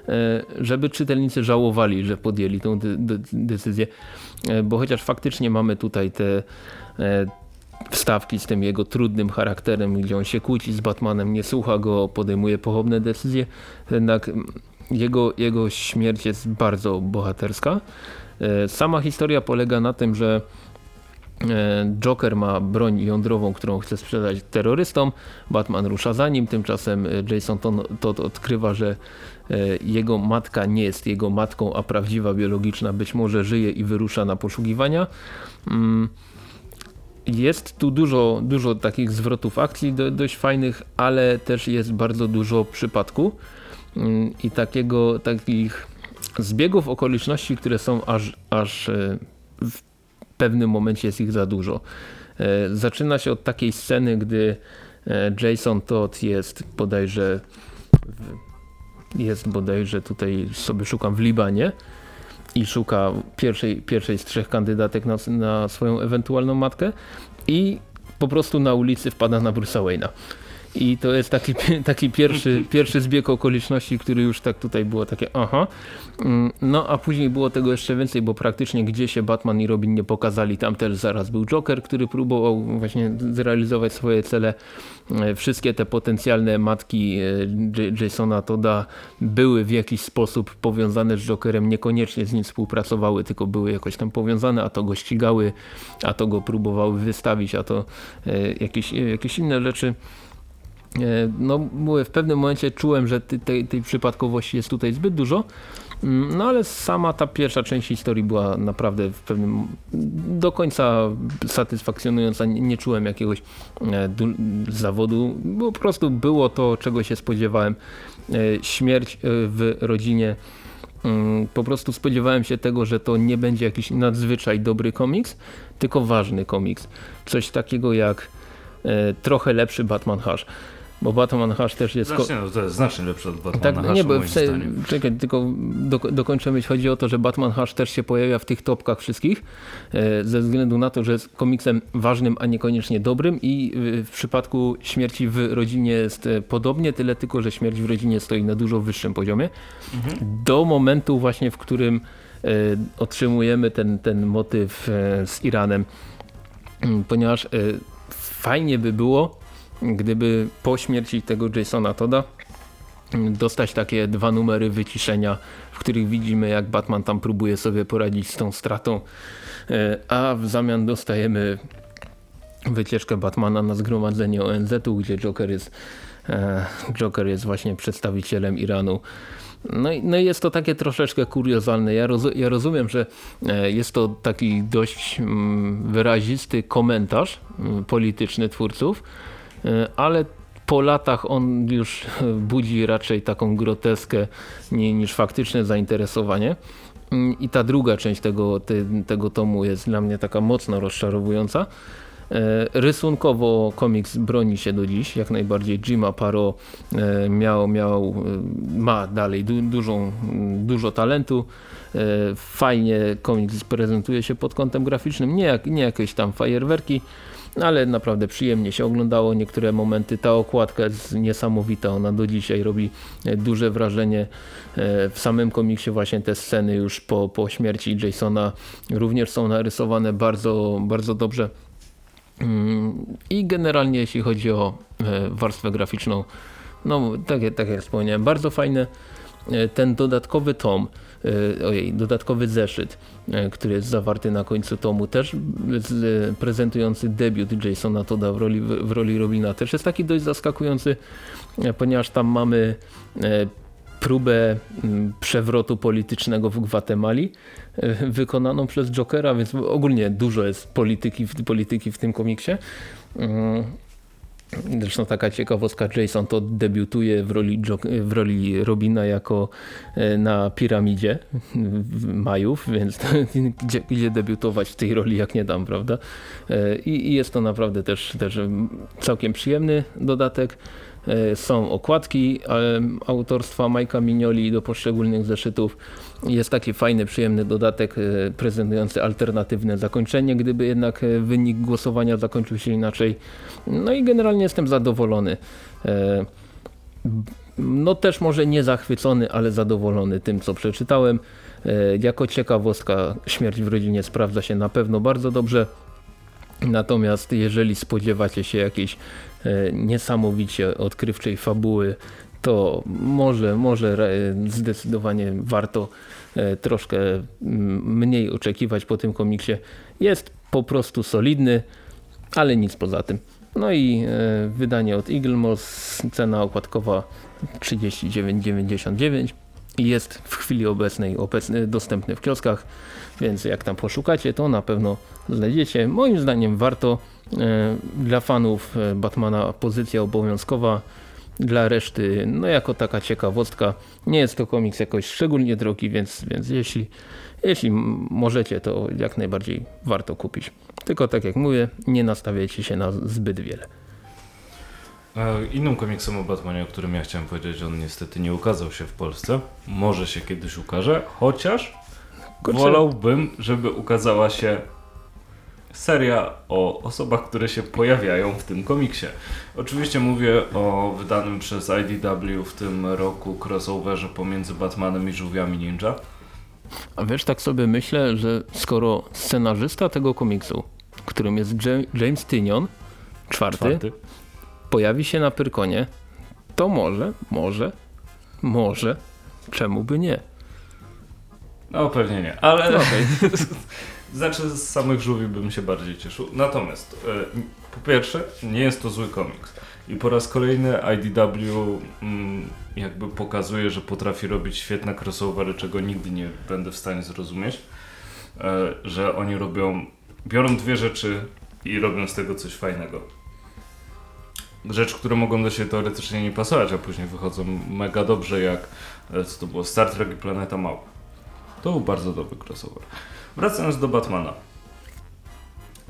e, żeby czytelnicy żałowali, że podjęli tą de, de, decyzję, E, bo chociaż faktycznie mamy tutaj te wstawki z tym jego trudnym charakterem, gdzie on się kłóci z Batmanem, nie słucha go, podejmuje pochopne decyzje, jednak jego, jego śmierć jest bardzo bohaterska. E, Sama historia polega na tym, że e, Joker ma broń jądrową, którą chce sprzedać terrorystom. Batman rusza za nim, tymczasem e, Jason Todd odkrywa, że jego matka nie jest jego matką, a prawdziwa biologiczna być może żyje i wyrusza na poszukiwania. Mm, Jest tu dużo, dużo takich zwrotów akcji do, dość fajnych, ale też jest bardzo dużo przypadku mm, i takiego, takich zbiegów okoliczności, które są aż, aż e, w pewnym momencie jest ich za dużo. E, Zaczyna się od takiej sceny, gdy e, Jason Todd jest bodajże w, jest bodajże tutaj sobie szukam w Libanie i szuka pierwszej, pierwszej z trzech kandydatek na, na swoją ewentualną matkę i po prostu na ulicy wpada na Bruce'a Wayne'a. I to jest taki, taki pierwszy, pierwszy zbieg okoliczności, który już tak tutaj było takie aha. Mm, No a później było tego jeszcze więcej, bo praktycznie gdzie się Batman i Robin nie pokazali, tam też zaraz był Joker, który próbował właśnie zrealizować swoje cele. E, Wszystkie te potencjalne matki e, Jasona Toda były w jakiś sposób powiązane z Jokerem, niekoniecznie z nim współpracowały, tylko były jakoś tam powiązane, a to go ścigały, a to go próbowały wystawić, a to e, jakieś, jakieś inne rzeczy. E, No, w pewnym momencie czułem, że tej, tej przypadkowości jest tutaj zbyt dużo, Mm, No ale sama ta pierwsza część historii była naprawdę w pewnym do końca satysfakcjonująca. Nie, czułem jakiegoś e, du- zawodu. Po prostu było to, czego się spodziewałem. E, Śmierć w rodzinie. Mm, Po prostu spodziewałem się tego, że to nie będzie jakiś nadzwyczaj dobry komiks, tylko ważny komiks. Coś takiego jak trochę lepszy Batman Hush. Bo Batman Hush też jest... Znacznie, no, to jest znacznie lepsze od Batmana tak, Hasha, nie, bo moim w czekaj, tylko do, dokończę myśl. Chodzi o to, że Batman Hush też się pojawia w tych topkach wszystkich, e, ze względu na to, że jest komiksem ważnym, a niekoniecznie dobrym i e, w przypadku śmierci w rodzinie jest e, podobnie, tyle tylko, że śmierć w rodzinie stoi na dużo wyższym poziomie. Do momentu właśnie, w którym otrzymujemy ten, ten motyw z Iranem, Mm, ponieważ fajnie by było, gdyby po śmierci tego Jasona Toda dostać takie dwa numery wyciszenia, w których widzimy jak Batman tam próbuje sobie poradzić z tą stratą, e, a w zamian dostajemy wycieczkę Batmana na zgromadzenie ONZ-u, gdzie Joker jest, e, Joker jest właśnie przedstawicielem Iranu. No i, no i jest to takie troszeczkę kuriozalne. Ja, roz, ja rozumiem, że e, jest to taki dość mm, wyrazisty komentarz mm, polityczny twórców, ale po latach on już e, budzi raczej taką groteskę ni- niż faktyczne zainteresowanie. Mm, I ta druga część tego, te, tego tomu jest dla mnie taka mocno rozczarowująca. E, Rysunkowo komiks broni się do dziś, jak najbardziej. Jima Paro e, miał, miał, e, ma dalej du, dużą, mm, dużo talentu. E, Fajnie komiks prezentuje się pod kątem graficznym, nie, jak, nie jakieś tam fajerwerki, ale naprawdę przyjemnie się oglądało niektóre momenty. Ta okładka jest niesamowita, ona do dzisiaj robi e, duże wrażenie. E, W samym komiksie właśnie te sceny już po, po śmierci Jasona również są narysowane bardzo, bardzo dobrze. Mm, I generalnie jeśli chodzi o e, warstwę graficzną, no tak, tak jak wspomniałem, bardzo fajne. Ten dodatkowy tom, ojej, dodatkowy zeszyt, e, który jest zawarty na końcu tomu, też e, prezentujący debiut Jasona Toda w roli, w roli Robina, też jest taki dość zaskakujący, e, ponieważ tam mamy e, próbę mm, przewrotu politycznego w Gwatemali e, wykonaną przez Jokera, więc ogólnie dużo jest polityki, polityki w tym komiksie. Zresztą taka ciekawostka, Jason to debiutuje w roli, w roli Robina jako e, na piramidzie w Majów, więc gdzie, gdzie debiutować w tej roli jak nie dam, prawda? E, I, i jest to naprawdę też, też całkiem przyjemny dodatek. E, Są okładki autorstwa Majka Mignoli do poszczególnych zeszytów. Jest taki fajny, przyjemny dodatek e, prezentujący alternatywne zakończenie, gdyby jednak e, wynik głosowania zakończył się inaczej. No i generalnie jestem zadowolony. E, No też może nie zachwycony, ale zadowolony tym, co przeczytałem. Jako ciekawostka, śmierć w rodzinie sprawdza się na pewno bardzo dobrze. Natomiast jeżeli spodziewacie się jakiejś niesamowicie odkrywczej fabuły, to może, może zdecydowanie warto e, troszkę mm, mniej oczekiwać po tym komiksie. Jest po prostu solidny, ale nic poza tym. No i e, wydanie od Eagle Moss, cena okładkowa 39,99 i jest w chwili obecnej obecny, dostępny w kioskach, więc jak tam poszukacie, to na pewno znajdziecie. Moim zdaniem warto. E, Dla fanów Batmana pozycja obowiązkowa, dla reszty, no jako taka ciekawostka. Nie jest to komiks jakoś szczególnie drogi, więc, więc jeśli, jeśli możecie, to jak najbardziej warto kupić. Tylko tak jak mówię, nie nastawiajcie się na zbyt wiele. E, Innym komiksem o Batmanie, o którym ja chciałem powiedzieć, on niestety nie ukazał się w Polsce. Może się kiedyś ukaże, chociaż Kurczę. wolałbym, żeby ukazała się seria o osobach, które się pojawiają w tym komiksie. Oczywiście mówię o wydanym przez IDW w tym roku crossoverze pomiędzy Batmanem i Żółwiami Ninja. A wiesz, tak sobie myślę, że skoro scenarzysta tego komiksu, którym jest Ja- James Tynion, czwarty, Czwarty. pojawi się na Pyrkonie, to może, może, może, czemu by nie? No pewnie nie, ale No okej. znaczy z samych żółwi bym się bardziej cieszył. Natomiast e, po pierwsze nie jest to zły komiks. I po raz kolejny IDW mm, jakby pokazuje, że potrafi robić świetne crossovery, czego nigdy nie będę w stanie zrozumieć. E, że oni robią, biorą dwie rzeczy i robią z tego coś fajnego. Rzeczy, które mogą do siebie teoretycznie nie pasować, a później wychodzą mega dobrze, jak e, co to było Star Trek i Planeta Małp. To był bardzo dobry crossover. Wracając do Batmana.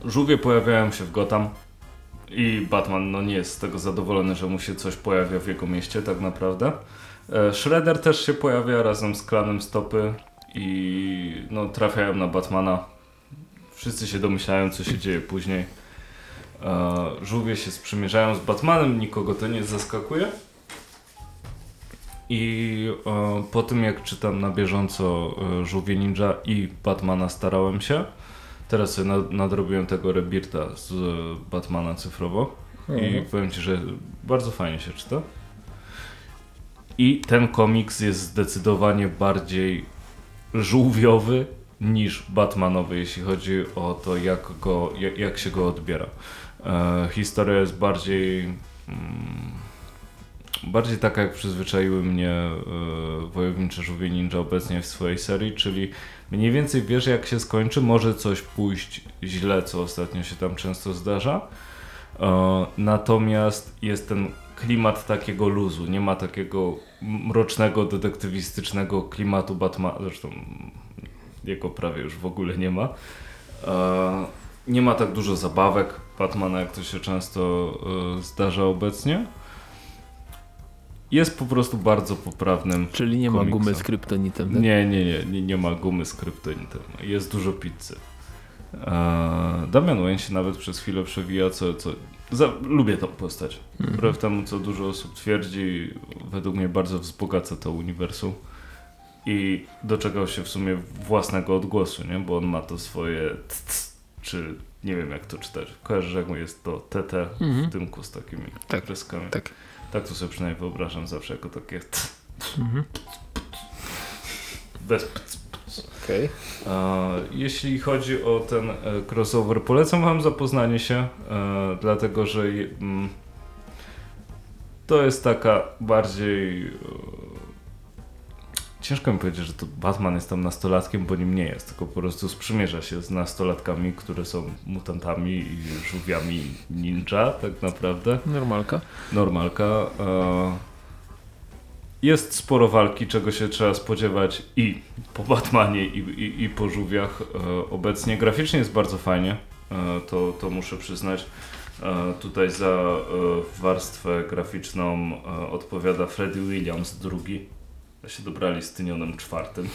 Żółwie pojawiają się w Gotham i Batman no, nie jest z tego zadowolony, że mu się coś pojawia w jego mieście tak naprawdę. E, Shredder też się pojawia razem z klanem Stopy i no, trafiają na Batmana. Wszyscy się domyślają, co się dzieje później. E, Żółwie się sprzymierzają z Batmanem, nikogo to nie zaskakuje. I e, po tym jak czytam na bieżąco e, Żółwie Ninja i Batmana starałem się, teraz sobie nad, nadrobiłem tego Rebirta z e, Batmana cyfrowo i Mhm. powiem Ci, że bardzo fajnie się czyta. I ten komiks jest zdecydowanie bardziej żółwiowy niż Batmanowy, jeśli chodzi o to, jak, go, jak, jak się go odbiera. E, historia jest bardziej. Mm, bardziej taka, jak przyzwyczaiły mnie e, Wojownicze Żółwie Ninja obecnie w swojej serii, czyli mniej więcej wiesz, jak się skończy. Może coś pójść źle, co ostatnio się tam często zdarza. E, natomiast jest ten klimat takiego luzu. Nie ma takiego mrocznego, detektywistycznego klimatu Batmana. Zresztą jego prawie już w ogóle nie ma. E, nie ma tak dużo zabawek Batmana, jak to się często e, zdarza obecnie. Jest po prostu bardzo poprawnym. Czyli nie ma komiksem. gumy z kryptonitem. tak? Nie, nie, nie, nie, nie ma gumy z kryptonitem. Jest dużo pizzy. Damian Wayne się nawet przez chwilę przewija, co, co za, lubię tą postać. Mhm. Wbrew temu, co dużo osób twierdzi, według mnie bardzo wzbogaca to uniwersum. I doczekał się w sumie własnego odgłosu, nie? Bo on ma to swoje tc, czy nie wiem jak to czytać. Kojarzysz jak mu jest to TT Mhm. w dymku z takimi Tak, kreskami. tak. Tak to sobie przynajmniej wyobrażam zawsze jako takie Mhm. bez pc. Okej. E, Jeśli chodzi o ten e, crossover, polecam Wam zapoznanie się, e, dlatego że je, mm, to jest taka bardziej. Ciężko mi powiedzieć, że to Batman jest tam nastolatkiem, bo nim nie jest, tylko po prostu sprzymierza się z nastolatkami, które są mutantami i żółwiami ninja, tak naprawdę Normalka. normalka. E, Jest sporo walki, czego się trzeba spodziewać i po Batmanie, i, i, i po żółwiach e, obecnie. Graficznie jest bardzo fajnie, e, to, to muszę przyznać. Tutaj za warstwę graficzną odpowiada Freddie Williams drugi. Się dobrali z Tynionem czwartym.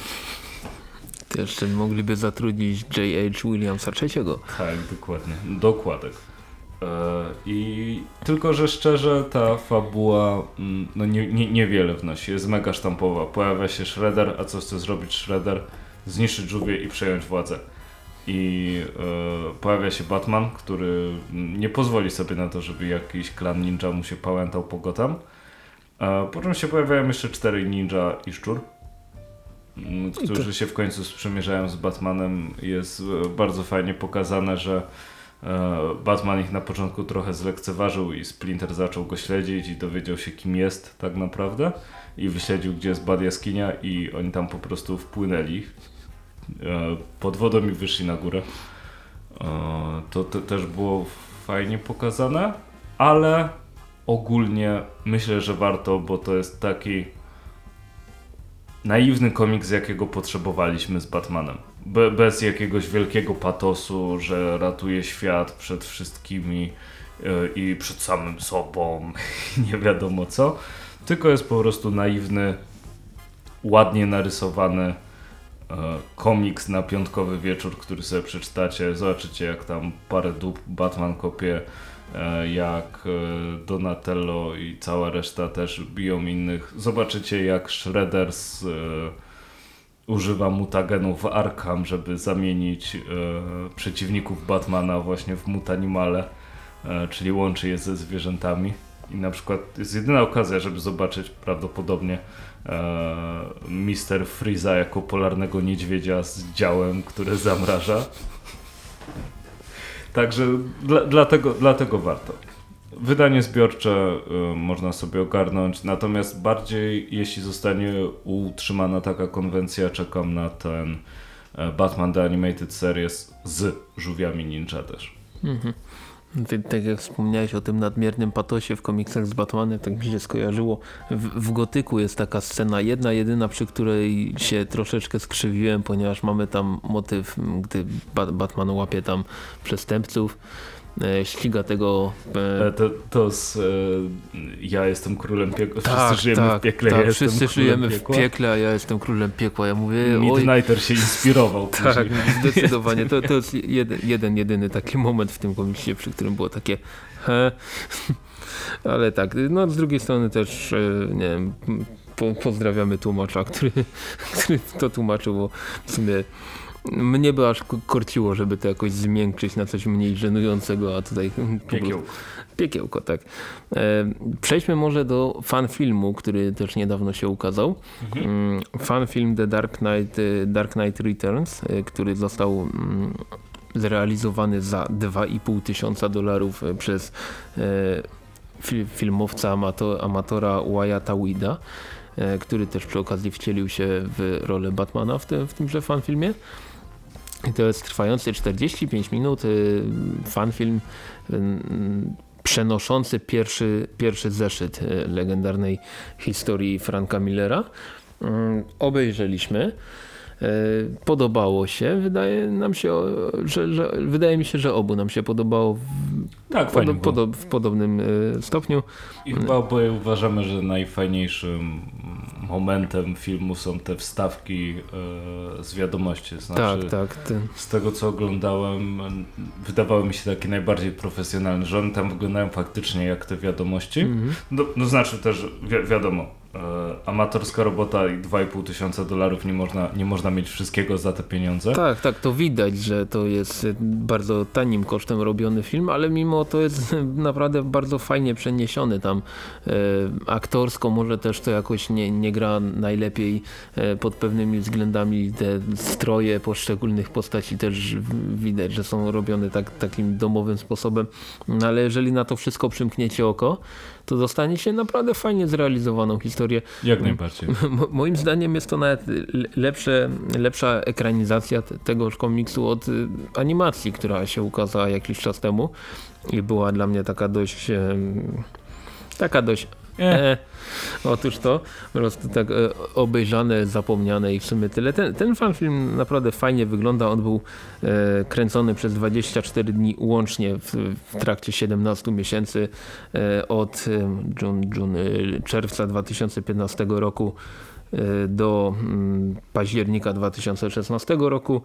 To jeszcze mogliby zatrudnić J.H. Williamsa III. Tak, dokładnie. Dokładek. E, I tylko, że szczerze ta fabuła mm, no nie, nie, niewiele wnosi. Jest mega sztampowa. Pojawia się Shredder, a co chce zrobić Shredder? Zniszczyć żółwie i przejąć władzę. I e, pojawia się Batman, który mm, nie pozwoli sobie na to, żeby jakiś klan ninja mu się pałętał po Gotham. E, po czym się pojawiają jeszcze cztery ninja i szczur, mm, którzy się w końcu sprzymierzają z Batmanem. Jest e, bardzo fajnie pokazane, że e, Batman ich na początku trochę zlekceważył i Splinter zaczął go śledzić i dowiedział się kim jest tak naprawdę i wyśledził gdzie jest Bad Jaskinia i oni tam po prostu wpłynęli pod wodą i wyszli na górę. To te, też było fajnie pokazane, ale ogólnie myślę, że warto, bo to jest taki naiwny komiks, jakiego potrzebowaliśmy z Batmanem. Be, bez jakiegoś wielkiego patosu, że ratuje świat przed wszystkimi e, i przed samym sobą, nie wiadomo co. Tylko jest po prostu naiwny, ładnie narysowany e, komiks na piątkowy wieczór, który sobie przeczytacie. Zobaczycie, jak tam parę dób Batman kopie, jak e, Donatello i cała reszta też biją innych. Zobaczycie, jak Shredder z, e, używa mutagenów Arkham, żeby zamienić e, przeciwników Batmana właśnie w mutanimale, e, czyli łączy je ze zwierzętami. I na przykład jest jedyna okazja, żeby zobaczyć prawdopodobnie e, Mister Freeza jako polarnego niedźwiedzia z działem, które zamraża. Także dla, dlatego, dlatego warto. Wydanie zbiorcze y, można sobie ogarnąć, natomiast bardziej jeśli zostanie utrzymana taka konwencja, czekam na ten e, Batman The Animated Series z żółwiami ninja też. Mhm. Tak jak wspomniałeś o tym nadmiernym patosie w komiksach z Batmanem, tak mi się skojarzyło. W, w Gotyku jest taka scena, jedna jedyna, przy której się troszeczkę skrzywiłem, ponieważ mamy tam motyw, gdy Batman łapie tam przestępców ściga tego... E, e, to, to z, ja jestem królem piekła, wszyscy tak, żyjemy tak, w piekle, tak, ja wszyscy żyjemy piekła. w piekle, a ja jestem królem piekła. Ja mówię, Midnighter się inspirował. tak, zdecydowanie. To, to jest jeden, jeden, jedyny taki moment w tym komiksie, przy którym było takie he. Ale tak, no z drugiej strony też, nie wiem, po, pozdrawiamy tłumacza, który, który to tłumaczył, bo w sumie mnie by aż korciło, żeby to jakoś zmiękczyć na coś mniej żenującego, a tutaj piekiełko. Piekiełko, tak. E, przejdźmy może do fanfilmu, który też niedawno się ukazał. Mhm. Mm, fanfilm The Dark Knight, e, Dark Knight Returns, e, który został mm, zrealizowany za 2,5 tysiąca dolarów przez filmowca amato, amatora Wyatta Wida, który też przy okazji wcielił się w rolę Batmana w, w tymże fanfilmie. To jest trwający 45 minut y, fanfilm y, przenoszący pierwszy, pierwszy zeszyt y, legendarnej historii Franka Millera. Obejrzeliśmy. Podobało się. Wydaje nam się, że, że, wydaje mi się, że obu nam się podobało w, tak, w, w podobnym stopniu. I chyba oboje uważamy, że najfajniejszym momentem filmu są te wstawki e, z wiadomości. Znaczy, tak, tak. Ty. Z tego co oglądałem, wydawały mi się takie najbardziej profesjonalne, że one tam wyglądają faktycznie jak te wiadomości. -hmm. no, no znaczy też, wi wiadomo, E, amatorska robota i 2,5 tysiąca dolarów nie można, nie można mieć wszystkiego za te pieniądze. Tak, tak, to widać, że to jest bardzo tanim kosztem robiony film, ale mimo to jest naprawdę bardzo fajnie przeniesiony tam e, aktorsko, może też to jakoś nie, nie gra najlepiej e, pod pewnymi względami. Te stroje poszczególnych postaci też widać, że są robione tak, takim domowym sposobem, no, ale jeżeli na to wszystko przymkniecie oko, to dostanie się naprawdę fajnie zrealizowaną historię. Jak najbardziej. Moim zdaniem jest to nawet lepsze, lepsza ekranizacja tegoż komiksu od y, animacji, która się ukazała jakiś czas temu i była dla mnie taka dość taka dość E. Otóż to, po prostu tak e, obejrzane, zapomniane i w sumie tyle. Ten, ten fanfilm naprawdę fajnie wygląda. On był e, kręcony przez 24 dni łącznie w, w trakcie 17 miesięcy e, od e, czerwca 2015 roku do mm, października 2016 roku.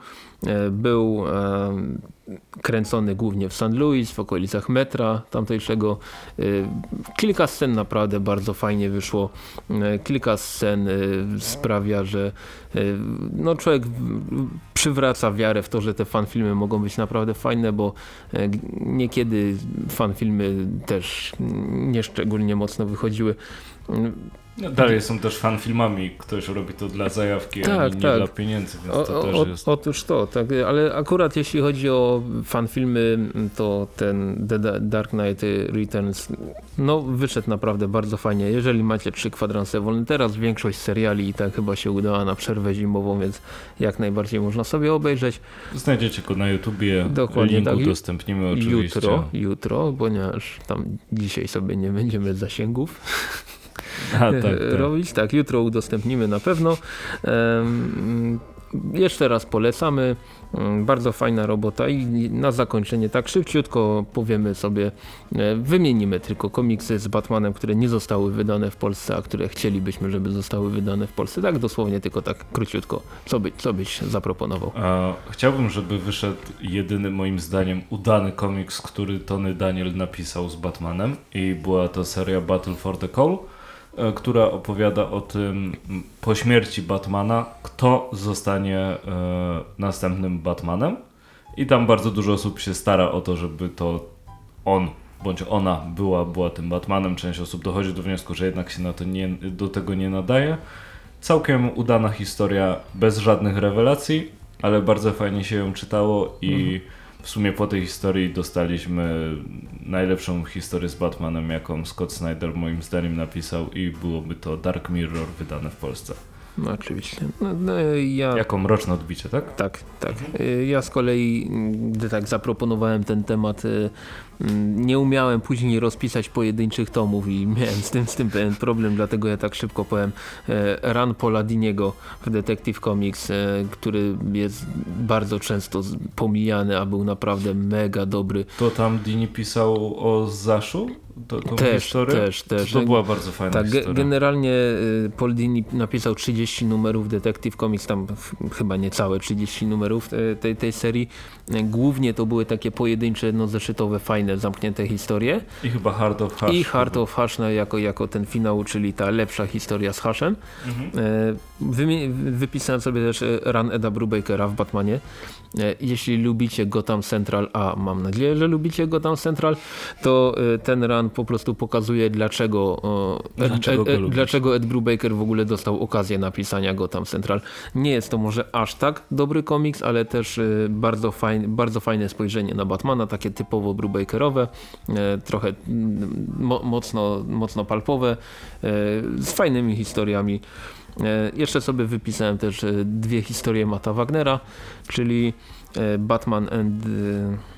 E, był e, kręcony głównie w St. Louis, w okolicach metra tamtejszego. Kilka scen naprawdę bardzo fajnie wyszło. Kilka scen sprawia, że no człowiek przywraca wiarę w to, że te fanfilmy mogą być naprawdę fajne, bo niekiedy fanfilmy też nieszczególnie mocno wychodziły. No, dalej są też fan filmami, ktoś robi to dla zajawki, tak, a nie, tak. dla pieniędzy, więc o, to też o, jest... Otóż to, tak, ale akurat jeśli chodzi o fan filmy, to ten The Dark Knight Returns no wyszedł naprawdę bardzo fajnie. Jeżeli macie trzy kwadranse wolne, teraz większość seriali i tak chyba się udała na przerwę zimową, więc jak najbardziej można sobie obejrzeć. Znajdziecie go na YouTubie, Dokładnie link tak. udostępnimy oczywiście. Jutro, jutro, ponieważ tam dzisiaj sobie nie będziemy zasięgów. A, tak, tak. robić. Tak, jutro udostępnimy na pewno. Jeszcze raz polecamy. Mm, bardzo fajna robota i na zakończenie tak szybciutko powiemy sobie, e, wymienimy tylko komiksy z Batmanem, które nie zostały wydane w Polsce, a które chcielibyśmy, żeby zostały wydane w Polsce. Tak dosłownie, tylko tak króciutko. Co, by, co byś zaproponował? A, chciałbym, żeby wyszedł jedyny moim zdaniem udany komiks, który Tony Daniel napisał z Batmanem i była to seria Battle for the Call która opowiada o tym po śmierci Batmana, kto zostanie e, następnym Batmanem. I tam bardzo dużo osób się stara o to, żeby to on bądź ona była, była tym Batmanem. Część osób dochodzi do wniosku, że jednak się na to nie, do tego nie nadaje. Całkiem udana historia, bez żadnych rewelacji, ale bardzo fajnie się ją czytało i mhm w sumie po tej historii dostaliśmy najlepszą historię z Batmanem, jaką Scott Snyder moim zdaniem napisał i byłoby to Dark Mirror wydane w Polsce. No oczywiście. No, no, ja... Jako mroczne odbicie, tak? Tak, tak. Ja z kolei, gdy tak zaproponowałem ten temat, y, mm, nie umiałem później rozpisać pojedynczych tomów i miałem z tym, z tym pewien problem, dlatego ja tak szybko powiem e, Run Poladiniego w Detective Comics, e, który jest bardzo często pomijany, a był naprawdę mega dobry. To tam Dini pisał o Zaszu? To, tą Też, historię? też, też. To, to była bardzo fajna Tak, historia. generalnie y, Paul Dini napisał 30 numerów Detective Comics, tam ch- chyba niecałe 30 numerów e, tej, tej serii. E, Głównie to były takie pojedyncze, jednozeszytowe, fajne, zamknięte historie. I chyba Heart of Hush. I Heart of Hush no, jako, jako ten finał, czyli ta lepsza historia z Hashem. Mhm. Wypisałem sobie też e, run Eda Brubakera w Batmanie. E, Jeśli lubicie Gotham Central, a mam nadzieję, że lubicie Gotham Central, to e, ten run po prostu pokazuje dlaczego, Ed, Dlaczego Ed, dlaczego Ed Brubaker w ogóle dostał okazję napisania Gotham Central. Nie jest to może aż tak dobry komiks, ale też bardzo, fajne, bardzo fajne spojrzenie na Batmana, takie typowo Brubakerowe, trochę mm, mo, mocno, mocno palpowe, z fajnymi historiami. E, Jeszcze sobie wypisałem też e, dwie historie Mata Wagnera, czyli Batman and e,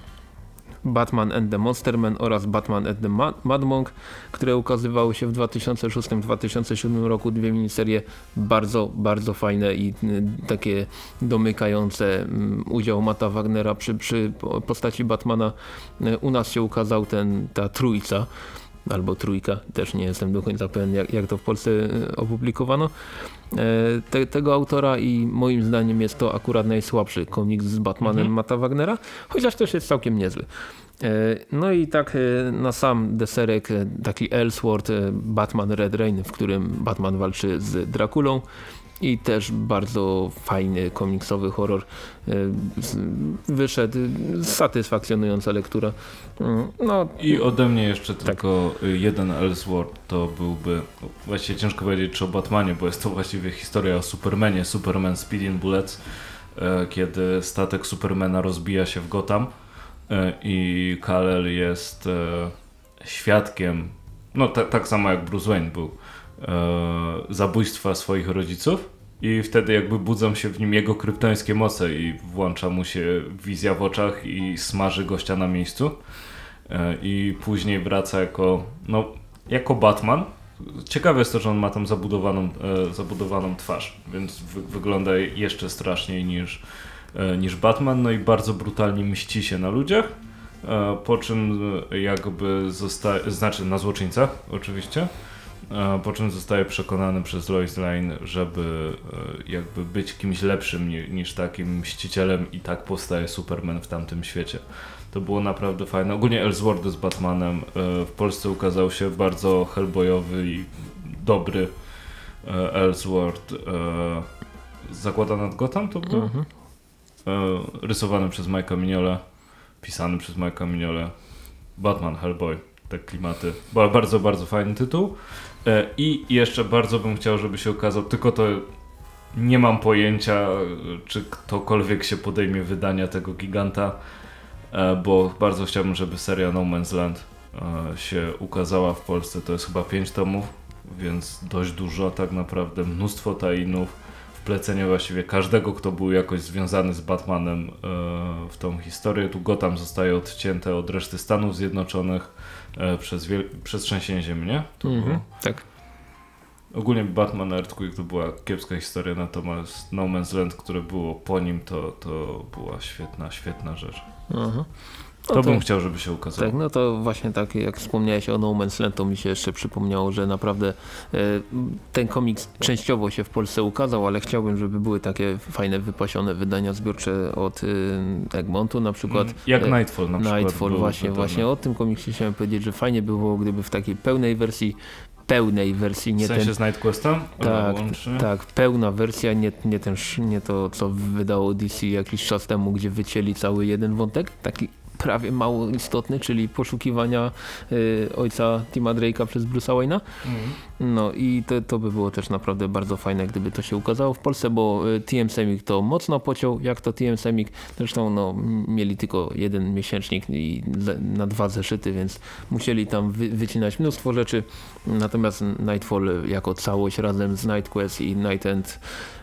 Batman and the Monster Man oraz Batman and the Ma- Mad Monk, które ukazywały się w 2006-2007 roku. Dwie miniserie bardzo, bardzo fajne i takie domykające mm, udział Mata Wagnera przy, przy po- postaci Batmana. U nas się ukazał ten, ta trójca albo trójka, też nie jestem do końca pewien jak, jak to w Polsce y, opublikowano. E, Te, tego autora i moim zdaniem jest to akurat najsłabszy komiks z Batmanem Mhm. Mata Wagnera, chociaż też jest całkiem niezły. E, No i tak e, na sam deserek e, taki Ellsworth, e, Batman Red Rain, w którym Batman walczy z Drakulą i też bardzo fajny komiksowy horror. Z- Wyszedł, satysfakcjonująca lektura. Mm, No, I ode mnie jeszcze Tak. tylko y, jeden Ellsworth to byłby, właściwie ciężko powiedzieć czy o Batmanie, bo jest to właściwie historia o Supermanie, Superman Speeding Bullets, e, kiedy statek Supermana rozbija się w Gotham e, i Kal-El jest e, świadkiem, no ta, tak samo jak Bruce Wayne był, zabójstwa swoich rodziców i wtedy jakby budzą się w nim jego kryptońskie moce i włącza mu się wizja w oczach i smaży gościa na miejscu. E, i później wraca jako, no, jako Batman. Ciekawe jest to, że on ma tam zabudowaną, e, zabudowaną twarz, więc wy, wygląda jeszcze straszniej niż, e, niż Batman, no i bardzo brutalnie mści się na ludziach, po czym jakby zostaje, znaczy na złoczyńcach oczywiście, po czym zostaje przekonany przez Lois Lane, żeby e, jakby być kimś lepszym ni, niż takim mścicielem i tak powstaje Superman w tamtym świecie. To było naprawdę fajne. Ogólnie Ellsworth z Batmanem e, w Polsce ukazał się bardzo hellboyowy i dobry e, Ellsworth. e, Zakłada nad Gotham to był? mhm. Rysowany przez Mike'a Mignola, pisany przez Mike'a Mignola. Batman, Hellboy, te klimaty. Ba- Bardzo, bardzo fajny tytuł. E, I jeszcze bardzo bym chciał, żeby się ukazał, tylko to nie mam pojęcia, e, czy ktokolwiek się podejmie wydania tego giganta, e, bo bardzo chciałbym, żeby seria No Man's Land się ukazała w Polsce. To jest chyba 5 tomów, więc dość dużo tak naprawdę, mnóstwo tajinów, wplecenie właściwie każdego, kto był jakoś związany z Batmanem w tą historię. Tu Gotham zostaje odcięte od reszty Stanów Zjednoczonych przez, wiel- przez trzęsienie ziemi, nie? To Mhm. było. Tak. Ogólnie Batman Earthquake to była kiepska historia, natomiast No Man's Land, które było po nim, to, to była świetna, świetna rzecz. Mhm. To No bym chciał, żeby się ukazało. Tak, no to właśnie tak jak wspomniałeś o No Man's Land, to mi się jeszcze przypomniało, że naprawdę e, ten komiks częściowo się w Polsce ukazał, ale chciałbym, żeby były takie fajne, wypasione wydania zbiorcze od e, Egmontu na przykład. Mm, Jak e, Nightfall na przykład. Nightfall, właśnie, właśnie o tym komiksie chciałem powiedzieć, że fajnie by było, gdyby w takiej pełnej wersji, pełnej wersji, nie w sensie ten z Nightquestem? tak, tak, pełna wersja, nie, nie, ten, nie to co wydało DC jakiś czas temu, gdzie wycięli cały jeden wątek, taki prawie mało istotny, czyli poszukiwania y, ojca Tima Drake'a przez Bruce'a Wayne'a. No i to, to by było też naprawdę bardzo fajne, gdyby to się ukazało w Polsce, bo y, TM Semik to mocno pociął, jak to TM Semik. Zresztą no, mieli tylko jeden miesięcznik i na dwa zeszyty, więc musieli tam wy, wycinać mnóstwo rzeczy. Natomiast Nightfall jako całość razem z Night Quest i Night End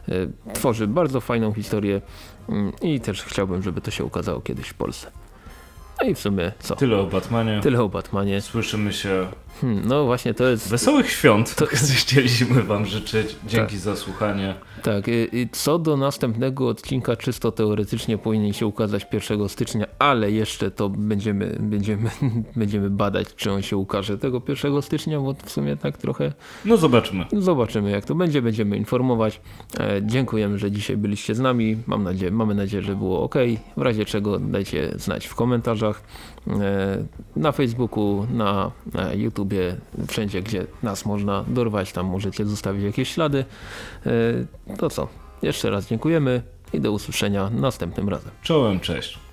y, tworzy bardzo fajną historię mm, i też chciałbym, żeby to się ukazało kiedyś w Polsce. No i w sumie co? Tyle o Batmanie. Tyle o Batmanie. Słyszymy się. Hmm, no właśnie to jest... Wesołych świąt To- chcieliśmy wam życzyć. Dzięki Tak. za słuchanie. Tak, co do następnego odcinka, czysto teoretycznie powinien się ukazać 1 stycznia, ale jeszcze to będziemy, będziemy, będziemy badać, czy on się ukaże tego 1 stycznia, bo w sumie tak trochę No zobaczymy. zobaczymy jak to będzie, będziemy informować. E, dziękujemy, że dzisiaj byliście z nami. Mam nadzieję, mamy nadzieję, że było ok. W razie czego dajcie znać w komentarzach na Facebooku, na, na YouTubie, wszędzie gdzie nas można dorwać, tam możecie zostawić jakieś ślady. E, to co? Jeszcze raz dziękujemy i do usłyszenia następnym razem. Czołem, cześć.